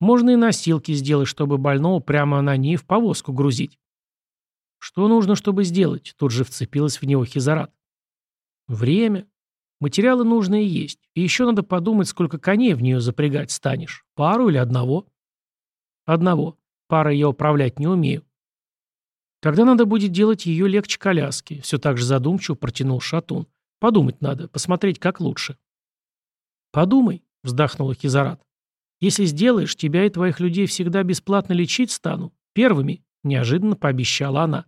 Можно и носилки сделать, чтобы больного прямо на ней в повозку грузить. Что нужно, чтобы сделать? Тут же вцепилась в него Хизарат. Время. Материалы нужные есть. И еще надо подумать, сколько коней в нее запрягать станешь. Пару или одного? Одного. Парой я управлять не умею. Тогда надо будет делать ее легче коляски. Все так же задумчиво протянул Шатун. Подумать надо, посмотреть, как лучше. Подумай, вздохнула Хизарат. Если сделаешь, тебя и твоих людей всегда бесплатно лечить стану. Первыми, неожиданно пообещала она.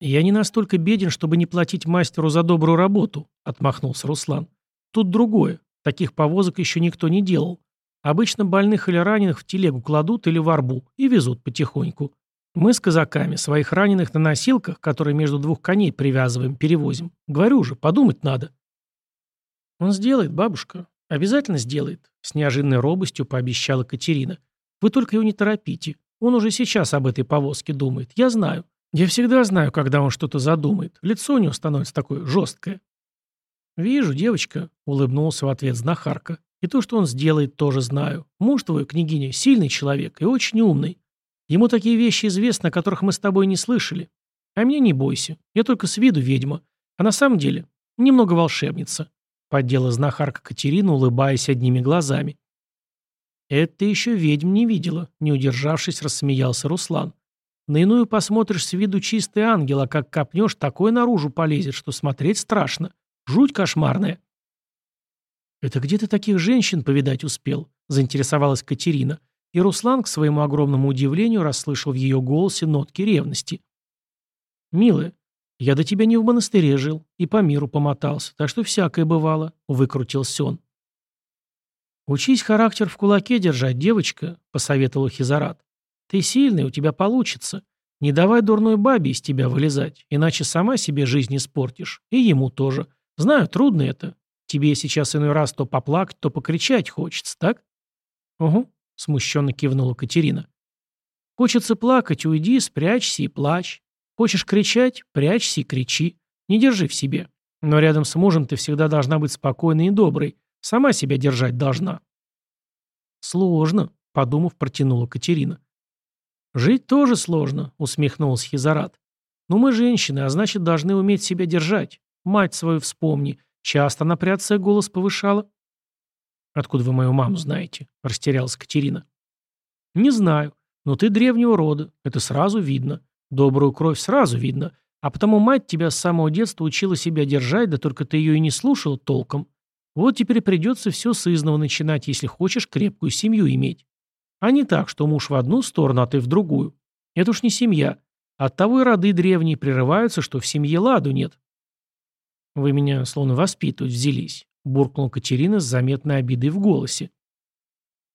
Я не настолько беден, чтобы не платить мастеру за добрую работу, отмахнулся Руслан. Тут другое. Таких повозок еще никто не делал. Обычно больных или раненых в телегу кладут или в арбу и везут потихоньку. Мы с казаками своих раненых на носилках, которые между двух коней привязываем, перевозим. Говорю же, подумать надо. Он сделает, бабушка. Обязательно сделает. С неожиданной робостью пообещала Катерина. Вы только его не торопите. Он уже сейчас об этой повозке думает. Я знаю. Я всегда знаю, когда он что-то задумает. Лицо у него становится такое жесткое. «Вижу, девочка», — улыбнулся в ответ знахарка. «И то, что он сделает, тоже знаю. Муж твой, княгиня, сильный человек и очень умный. Ему такие вещи известны, о которых мы с тобой не слышали. А мне не бойся. Я только с виду ведьма. А на самом деле немного волшебница. Поддела знахарка Катерина, улыбаясь одними глазами. «Это еще ведьм не видела», — не удержавшись, рассмеялся Руслан. «На иную посмотришь с виду чистый ангел, а как копнешь, такой наружу полезет, что смотреть страшно. Жуть кошмарная». «Это где ты таких женщин повидать успел?» — заинтересовалась Катерина. И Руслан, к своему огромному удивлению, расслышал в ее голосе нотки ревности. «Милая, я до тебя не в монастыре жил и по миру помотался, так что всякое бывало», — выкрутился он. «Учись характер в кулаке держать, девочка», — посоветовал Хизарат. «Ты сильный, у тебя получится. Не давай дурной бабе из тебя вылезать, иначе сама себе жизнь испортишь. И ему тоже. Знаю, трудно это. Тебе сейчас иной раз то поплакать, то покричать хочется, так?» «Угу смущенно кивнула Катерина. Хочется плакать, уйди, спрячься и плачь. Хочешь кричать, прячься и кричи. Не держи в себе. Но рядом с мужем ты всегда должна быть спокойной и доброй. Сама себя держать должна. Сложно, подумав, протянула Катерина. Жить тоже сложно, усмехнулся Хизарат. Но мы женщины, а значит, должны уметь себя держать. Мать свою вспомни. Часто она при отце голос повышала. «Откуда вы мою маму знаете?» – растерялась Катерина. «Не знаю, но ты древнего рода, это сразу видно. Добрую кровь сразу видно, а потому мать тебя с самого детства учила себя держать, да только ты ее и не слушал толком. Вот теперь придется все с изного начинать, если хочешь крепкую семью иметь. А не так, что муж в одну сторону, а ты в другую. Это уж не семья. Оттого и роды древние прерываются, что в семье ладу нет. Вы меня словно воспитывать взялись, буркнула Катерина с заметной обидой в голосе.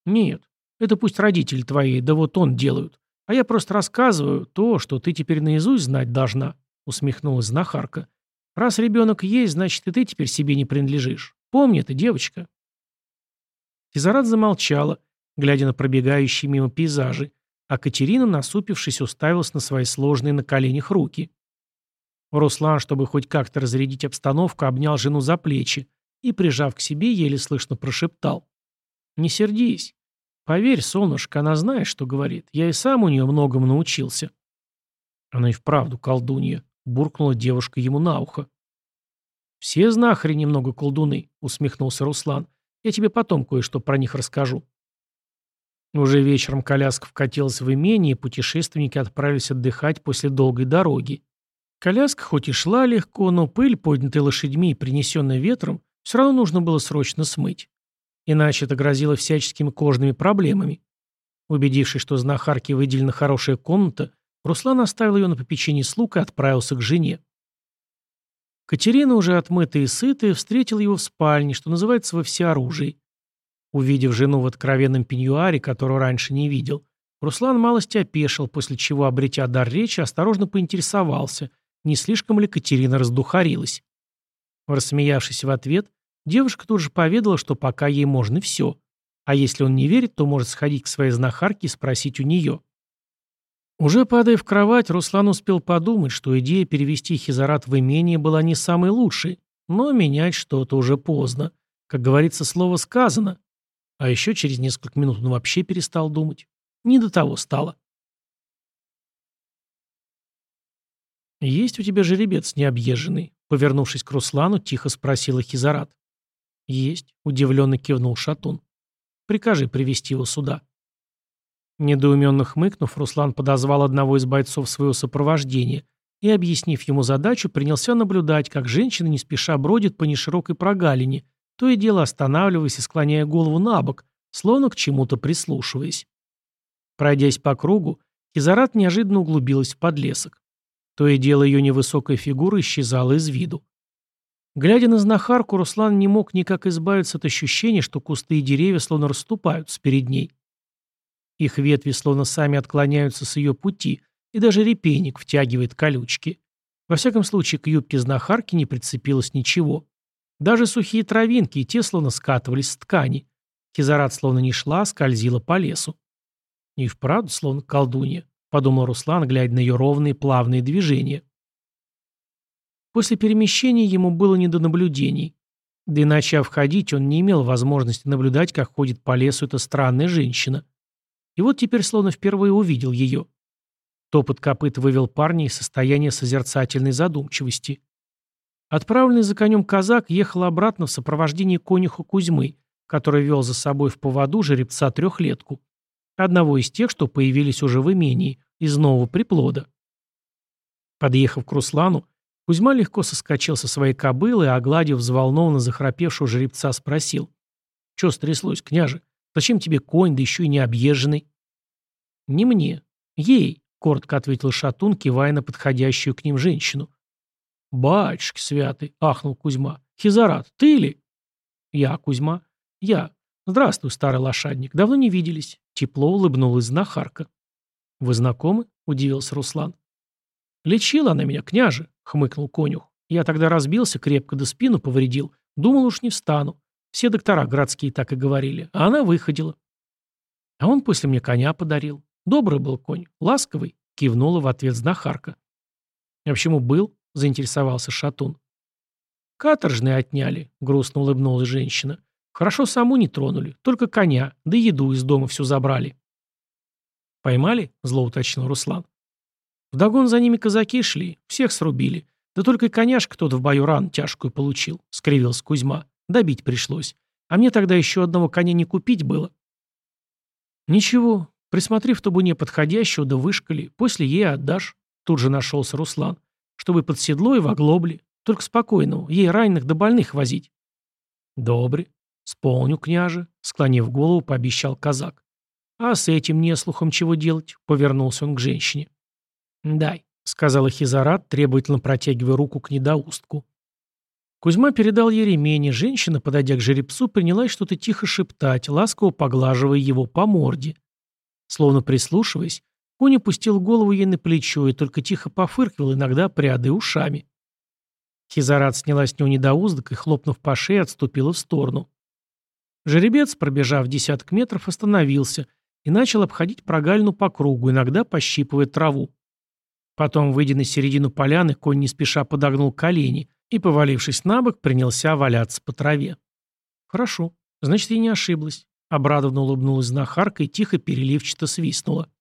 Нет, это пусть родители твои, да вот он делают. А я просто рассказываю то, что ты теперь наизусть знать должна, усмехнулась знахарка. Раз ребенок есть, значит и ты теперь себе не принадлежишь. Помни это, девочка. Тизарат замолчала, глядя на пробегающие мимо пейзажи, а Катерина, насупившись, уставилась на свои сложные на коленях руки. Руслан, чтобы хоть как-то разрядить обстановку, обнял жену за плечи и, прижав к себе, еле слышно прошептал. «Не сердись. Поверь, солнышко, она знает, что говорит. Я и сам у нее многому научился». Она и вправду колдунья, буркнула девушка ему на ухо. «Все знахари немного колдуны», — усмехнулся Руслан. «Я тебе потом кое-что про них расскажу». Уже вечером коляска вкатилась в имение, и путешественники отправились отдыхать после долгой дороги. Коляска хоть и шла легко, но пыль, поднятая лошадьми и принесенная ветром, все равно нужно было срочно смыть. Иначе это грозило всяческими кожными проблемами. Убедившись, что знахарке выделена хорошая комната, Руслан оставил ее на попечении слуг и отправился к жене. Катерина, уже отмытая и сытая, встретила его в спальне, что называется, во всеоружии. Увидев жену в откровенном пеньюаре, которую раньше не видел, Руслан малость опешил, после чего, обретя дар речи, осторожно поинтересовался, не слишком ли Катерина раздухарилась. Рассмеявшись в ответ, девушка тут же поведала, что пока ей можно все, а если он не верит, то может сходить к своей знахарке и спросить у нее. Уже падая в кровать, Руслан успел подумать, что идея перевести Хизарат в имение была не самой лучшей, но менять что-то уже поздно. Как говорится, слово сказано. А еще через несколько минут он вообще перестал думать. Не до того стало. «Есть у тебя жеребец необъезженный?» Повернувшись к Руслану, тихо спросила Хизарат. «Есть», — удивленно кивнул Шатун. «Прикажи привести его сюда». Недоуменно хмыкнув, Руслан подозвал одного из бойцов своего сопровождения и, объяснив ему задачу, принялся наблюдать, как женщина не спеша бродит по неширокой прогалине, то и дело останавливаясь и склоняя голову на бок, словно к чему-то прислушиваясь. Пройдясь по кругу, Кизарат неожиданно углубилась в подлесок. То и дело ее невысокая фигура исчезала из виду. Глядя на знахарку, Руслан не мог никак избавиться от ощущения, что кусты и деревья словно расступаются перед ней. Их ветви словно сами отклоняются с ее пути, и даже репейник втягивает колючки. Во всяком случае, к юбке знахарки не прицепилось ничего. Даже сухие травинки и те словно скатывались с ткани. Кизарат словно не шла, а скользила по лесу. И вправду словно колдунья, подумал Руслан, глядя на ее ровные плавные движения. После перемещения ему было не до наблюдений. Да и начав ходить, он не имел возможности наблюдать, как ходит по лесу эта странная женщина. И вот теперь словно впервые увидел ее. Топот копыт вывел парня из состояния созерцательной задумчивости. Отправленный за конем казак ехал обратно в сопровождении конюха Кузьмы, который вел за собой в поводу жеребца трехлетку. Одного из тех, что появились уже в имении, из нового приплода. Подъехав к Руслану, Кузьма легко соскочил со своей кобылы и, огладив взволнованно захрапевшего жеребца, спросил. «Че стряслось, княже? Зачем тебе конь, да еще и не объезженный?» «Не мне. Ей», — коротко ответил Шатун, кивая на подходящую к ним женщину. «Батюшки святый!» — ахнул Кузьма. «Хизарат, ты ли?» «Я, Кузьма. Я. Здравствуй, старый лошадник. Давно не виделись». Тепло улыбнулась знахарка. «Вы знакомы?» — удивился Руслан. «Лечила она меня, княже», — хмыкнул конюх. «Я тогда разбился, крепко до спину повредил. Думал, уж не встану. Все доктора градские так и говорили. А она выходила. А он после мне коня подарил. Добрый был конь, ласковый», — кивнула в ответ знахарка. «А почему был?» — заинтересовался Шатун. «Каторжные отняли», — грустно улыбнулась женщина. «Хорошо саму не тронули, только коня, да еду из дома всю забрали». «Поймали?» — зло уточнил Руслан. Вдогон за ними казаки шли, всех срубили. Да только коняшка тот в бою ран тяжкую получил, — скривился Кузьма. Добить пришлось. А мне тогда еще одного коня не купить было. Ничего, присмотри в табуне подходящего, да вышкали, после ей отдашь. Тут же нашелся Руслан. Чтобы под седло и в оглобле. Только спокойно, ей раненых да больных возить. Добре, сполню, княже, склонив голову, пообещал казак. А с этим неслухом чего делать? Повернулся он к женщине. Дай, сказала Хизарат, требовательно протягивая руку к недоустку. Кузьма передал ей ремень, и женщина, подойдя к жеребцу, принялась что-то тихо шептать, ласково поглаживая его по морде. Словно прислушиваясь, конь опустил голову ей на плечо и только тихо пофыркивал, иногда прядая ушами. Хизарат сняла с него недоуздок и, хлопнув по шее, отступила в сторону. Жеребец, пробежав десяток метров, остановился и начал обходить прогалину по кругу, иногда пощипывая траву. Потом, выйдя на середину поляны, конь не спеша подогнул колени и, повалившись на бок, принялся валяться по траве. «Хорошо. Значит, я не ошиблась». Обрадованно улыбнулась знахарка и тихо переливчато свистнула.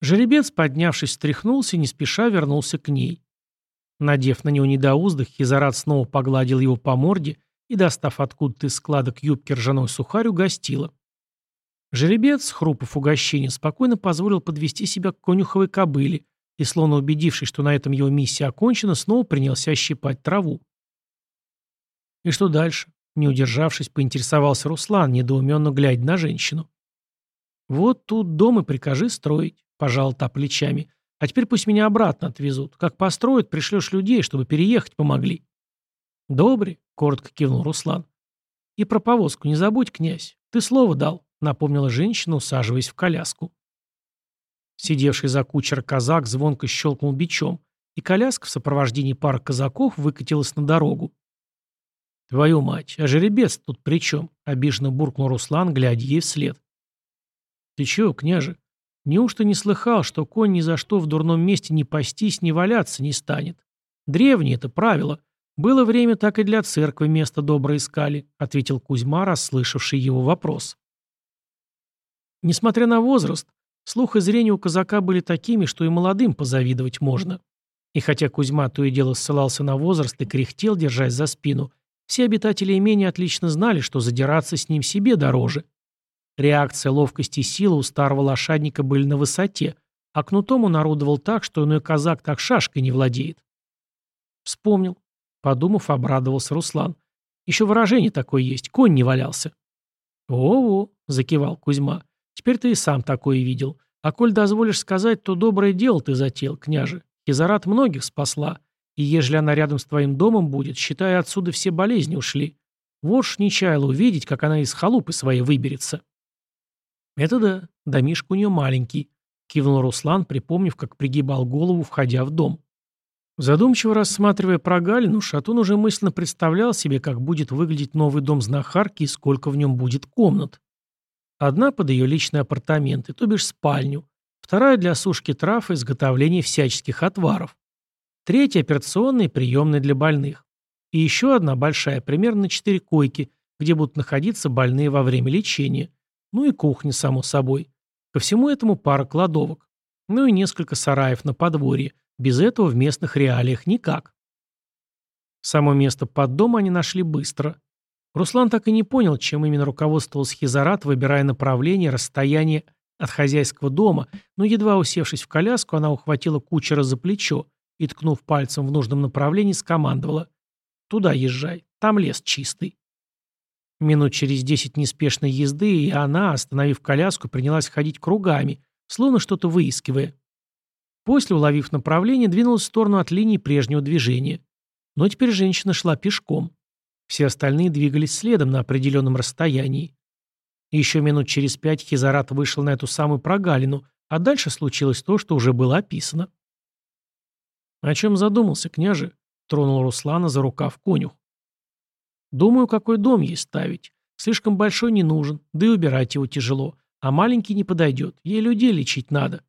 Жеребец, поднявшись, встряхнулся и не спеша вернулся к ней. Надев на него недоуздых, Хизарат снова погладил его по морде и, достав откуда-то из складок юбки ржаной сухарь, угостила. Жеребец, хрупов угощение, спокойно позволил подвести себя к конюховой кобыле, и, словно убедившись, что на этом его миссия окончена, снова принялся щипать траву. И что дальше? Не удержавшись, поинтересовался Руслан, недоуменно глядя на женщину. «Вот тут дом и прикажи строить», — пожал та плечами. «А теперь пусть меня обратно отвезут. Как построят, пришлешь людей, чтобы переехать помогли». «Добре», — коротко кивнул Руслан. «И про повозку не забудь, князь. Ты слово дал», — напомнила женщина, усаживаясь в коляску. Сидевший за кучер казак звонко щелкнул бичом, и коляска в сопровождении пары казаков выкатилась на дорогу. «Твою мать, а жеребец тут при чем?» — обиженно буркнул Руслан, глядя ей вслед. «Ты чего, княже? Неужто не слыхал, что конь ни за что в дурном месте не пастись, не валяться не станет? Древнее это правило. Было время, так и для церкви место доброе искали», — ответил Кузьма, расслышавший его вопрос. Несмотря на возраст, Слух и зрение у казака были такими, что и молодым позавидовать можно. И хотя Кузьма то и дело ссылался на возраст и кряхтел, держась за спину, все обитатели имения отлично знали, что задираться с ним себе дороже. Реакция, ловкость и сила у старого лошадника были на высоте, а кнутом он орудовал так, что иной казак так шашкой не владеет. Вспомнил. Подумав, обрадовался Руслан. Еще выражение такое есть, конь не валялся. «О-о», — закивал Кузьма, Теперь ты и сам такое видел. А коль дозволишь сказать, то доброе дело ты затеял, княже. Хизарат многих спасла. И ежели она рядом с твоим домом будет, считай, отсюда все болезни ушли. Вож не чаяла увидеть, как она из халупы своей выберется. Это да, домишка у нее маленький, кивнул Руслан, припомнив, как пригибал голову, входя в дом. Задумчиво рассматривая прогалину, Шатун уже мысленно представлял себе, как будет выглядеть новый дом знахарки и сколько в нем будет комнат. Одна под ее личные апартаменты, то бишь спальню. Вторая для сушки трав и изготовления всяческих отваров. Третья операционная и приемная для больных. И еще одна большая, примерно четыре койки, где будут находиться больные во время лечения. Ну и кухня, само собой. Ко всему этому пара кладовок. Ну и несколько сараев на подворье. Без этого в местных реалиях никак. Само место под дом они нашли быстро. Руслан так и не понял, чем именно руководствовался Хизарат, выбирая направление, расстояние от хозяйского дома, но едва усевшись в коляску, она ухватила кучера за плечо и, ткнув пальцем в нужном направлении, скомандовала «Туда езжай, там лес чистый». Минут через десять неспешной езды, и она, остановив коляску, принялась ходить кругами, словно что-то выискивая. После, уловив направление, двинулась в сторону от линии прежнего движения. Но теперь женщина шла пешком. Все остальные двигались следом на определенном расстоянии. Еще минут через пять Хизарат вышел на эту самую прогалину, а дальше случилось то, что уже было описано. «О чем задумался, княже?» — тронул Руслана за рукав конюх. «Думаю, какой дом ей ставить. Слишком большой не нужен, да и убирать его тяжело. А маленький не подойдет, ей людей лечить надо».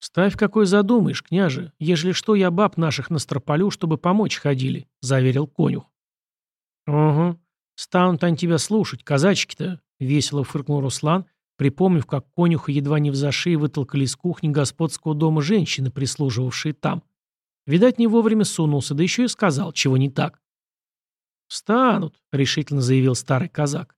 «Ставь, какой задумаешь, княже. Ежели что, я баб наших настрополю, чтобы помочь ходили», — заверил конюх. «Угу. Станут они тебя слушать, казачки-то», — весело фыркнул Руслан, припомнив, как конюха едва не в заши вытолкали из кухни господского дома женщины, прислуживавшие там. Видать, не вовремя сунулся, да еще и сказал, чего не так. «Станут», — решительно заявил старый казак.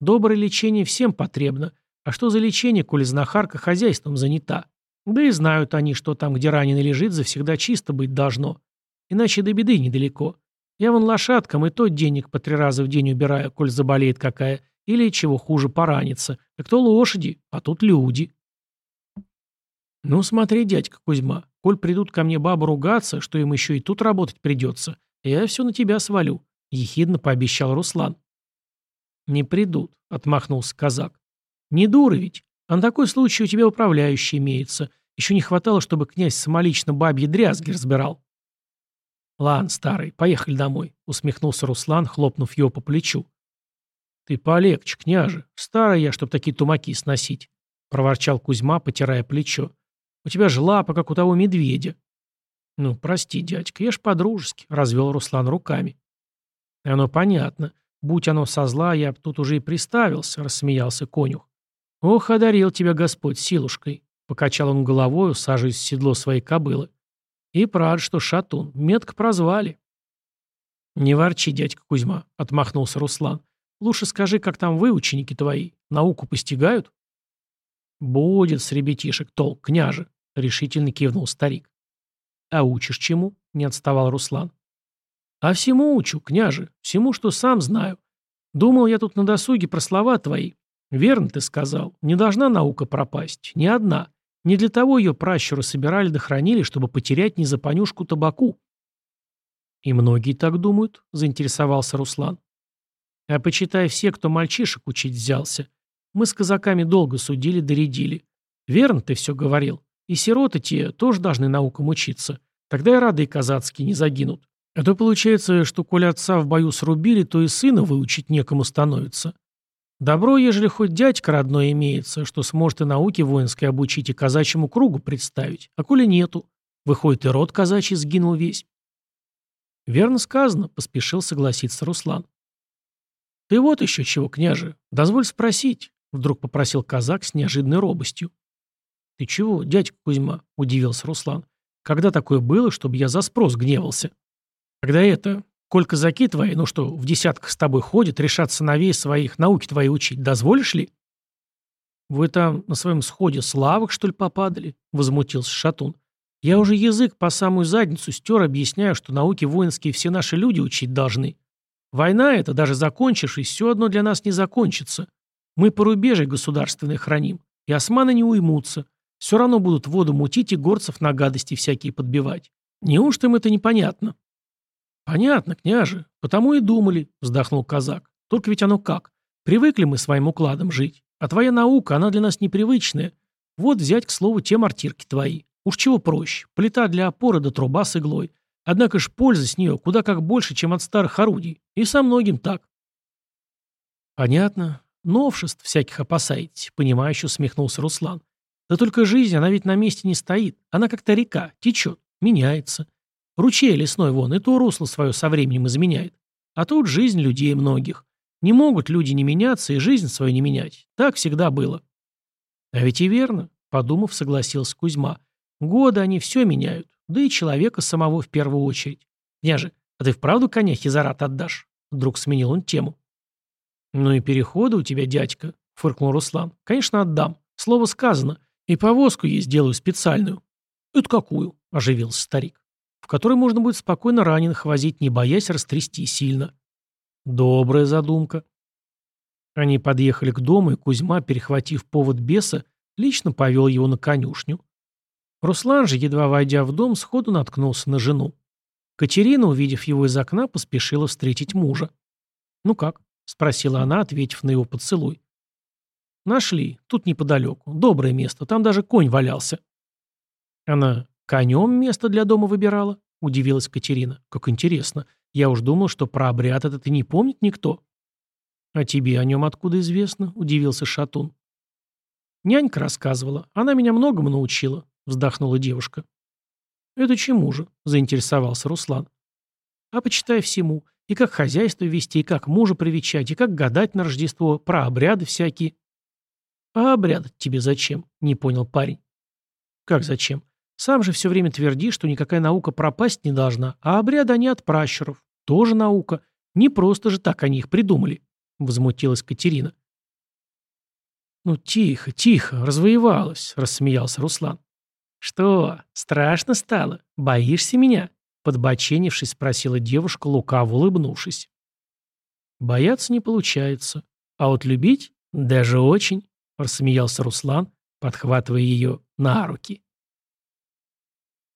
«Доброе лечение всем потребно. А что за лечение, коли знахарка хозяйством занята? Да и знают они, что там, где раненый лежит, завсегда чисто быть должно. Иначе до беды недалеко. Я вон лошадкам и то денег по три раза в день убираю, коль заболеет какая, или, чего хуже, поранится. Так то лошади, а тут люди». «Ну смотри, дядька Кузьма, коль придут ко мне бабы ругаться, что им еще и тут работать придется, я все на тебя свалю», — ехидно пообещал Руслан. «Не придут», — отмахнулся казак. «Не дуры ведь. А на такой случай у тебя управляющий имеется. Еще не хватало, чтобы князь самолично бабьи дрязги разбирал». «Ладно, старый, поехали домой», — усмехнулся Руслан, хлопнув его по плечу. «Ты полегче, княже. Старый я, чтоб такие тумаки сносить», — проворчал Кузьма, потирая плечо. У тебя же лапа, как у того медведя. Ну, прости, дядька, я ж по-дружески, развел Руслан руками. Оно понятно. Будь оно со зла, я б тут уже и приставился, рассмеялся конюх. Ох, одарил тебя Господь силушкой, покачал он головой, усаживаясь в седло своей кобылы. И прав, что шатун, метко прозвали. Не ворчи, дядька Кузьма, отмахнулся Руслан. Лучше скажи, как там вы, ученики твои, науку постигают? «Будет с ребятишек толк, княже», — решительно кивнул старик. «А учишь чему?» — не отставал Руслан. «А всему учу, княже, всему, что сам знаю. Думал я тут на досуге про слова твои. Верно ты сказал, не должна наука пропасть, ни одна. Не для того ее пращуры собирали да хранили, чтобы потерять ни за понюшку табаку». «И многие так думают», — заинтересовался Руслан. «А почитай все, кто мальчишек учить взялся. Мы с казаками долго судили, доредили. Верно ты все говорил. И сироты те тоже должны наукам учиться. Тогда и рады и казацкие не загинут. А то получается, что коли отца в бою срубили, то и сына выучить некому становится. Добро, ежели хоть дядька родной имеется, что сможет и науки воинской обучить и казачьему кругу представить. А коли нету, выходит и род казачий сгинул весь. Верно сказано, поспешил согласиться Руслан. Ты вот еще чего, княже, дозволь спросить. Вдруг попросил казак с неожиданной робостью. «Ты чего, дядька Кузьма?» – удивился Руслан. «Когда такое было, чтобы я за спрос гневался? Когда это, коль казаки твои, ну что, в десятках с тобой ходят, решат сыновей своих науки твои учить, дозволишь ли?» «Вы там на своем сходе славок, что ли, попадали?» – возмутился Шатун. «Я уже язык по самую задницу стер, объясняю, что науки воинские все наши люди учить должны. Война эта, даже закончившись, все одно для нас не закончится. Мы порубежье государственное храним, и османы не уймутся. Все равно будут воду мутить и горцев на гадости всякие подбивать. Неужто им это непонятно? Понятно, княже. Потому и думали, вздохнул казак. Только ведь оно как? Привыкли мы своим укладом жить. А твоя наука, она для нас непривычная. Вот взять, к слову, те мартирки твои. Уж чего проще. Плита для опоры да труба с иглой. Однако ж польза с нее куда как больше, чем от старых орудий. И со многим так. Понятно. Новшеств всяких опасаетесь, понимающе усмехнулся Руслан. Да только жизнь, она ведь на месте не стоит. Она как-то река, течет, меняется. Ручей лесной вон, и то русло свое со временем изменяет. А тут жизнь людей многих. Не могут люди не меняться и жизнь свою не менять. Так всегда было. А ведь и верно, подумав, согласился Кузьма. Годы они все меняют, да и человека самого в первую очередь. Княже, а ты вправду коня Хизарат отдашь? Вдруг сменил он тему. «Ну и переходы у тебя, дядька», — фыркнул Руслан. «Конечно, отдам. Слово сказано. И повозку ей сделаю специальную». «Это какую?» — оживился старик. «В которой можно будет спокойно раненых возить, не боясь растрясти сильно». «Добрая задумка». Они подъехали к дому, и Кузьма, перехватив повод беса, лично повел его на конюшню. Руслан же, едва войдя в дом, сходу наткнулся на жену. Катерина, увидев его из окна, поспешила встретить мужа. «Ну как?» — спросила она, ответив на его поцелуй. «Нашли. Тут неподалеку. Доброе место. Там даже конь валялся». «Она конем место для дома выбирала?» — удивилась Катерина. «Как интересно. Я уж думал, что про обряд этот и не помнит никто». «А тебе о нем откуда известно?» — удивился Шатун. «Нянька рассказывала. Она меня многому научила», — вздохнула девушка. «Это чему же?» — заинтересовался Руслан. «А почитай всему. И как хозяйство вести, и как мужа привечать, и как гадать на Рождество, про обряды всякие. А обряд тебе зачем? Не понял парень. Как зачем? Сам же все время тверди, что никакая наука пропасть не должна, а обряды они от пращуров. Тоже наука. Не просто же так они их придумали», — возмутилась Катерина. «Ну тихо, тихо, развоевалась», — рассмеялся Руслан. «Что, страшно стало? Боишься меня?» Подбоченившись, спросила девушка, лукаво улыбнувшись. «Бояться не получается. А вот любить даже очень», — рассмеялся Руслан, подхватывая ее на руки.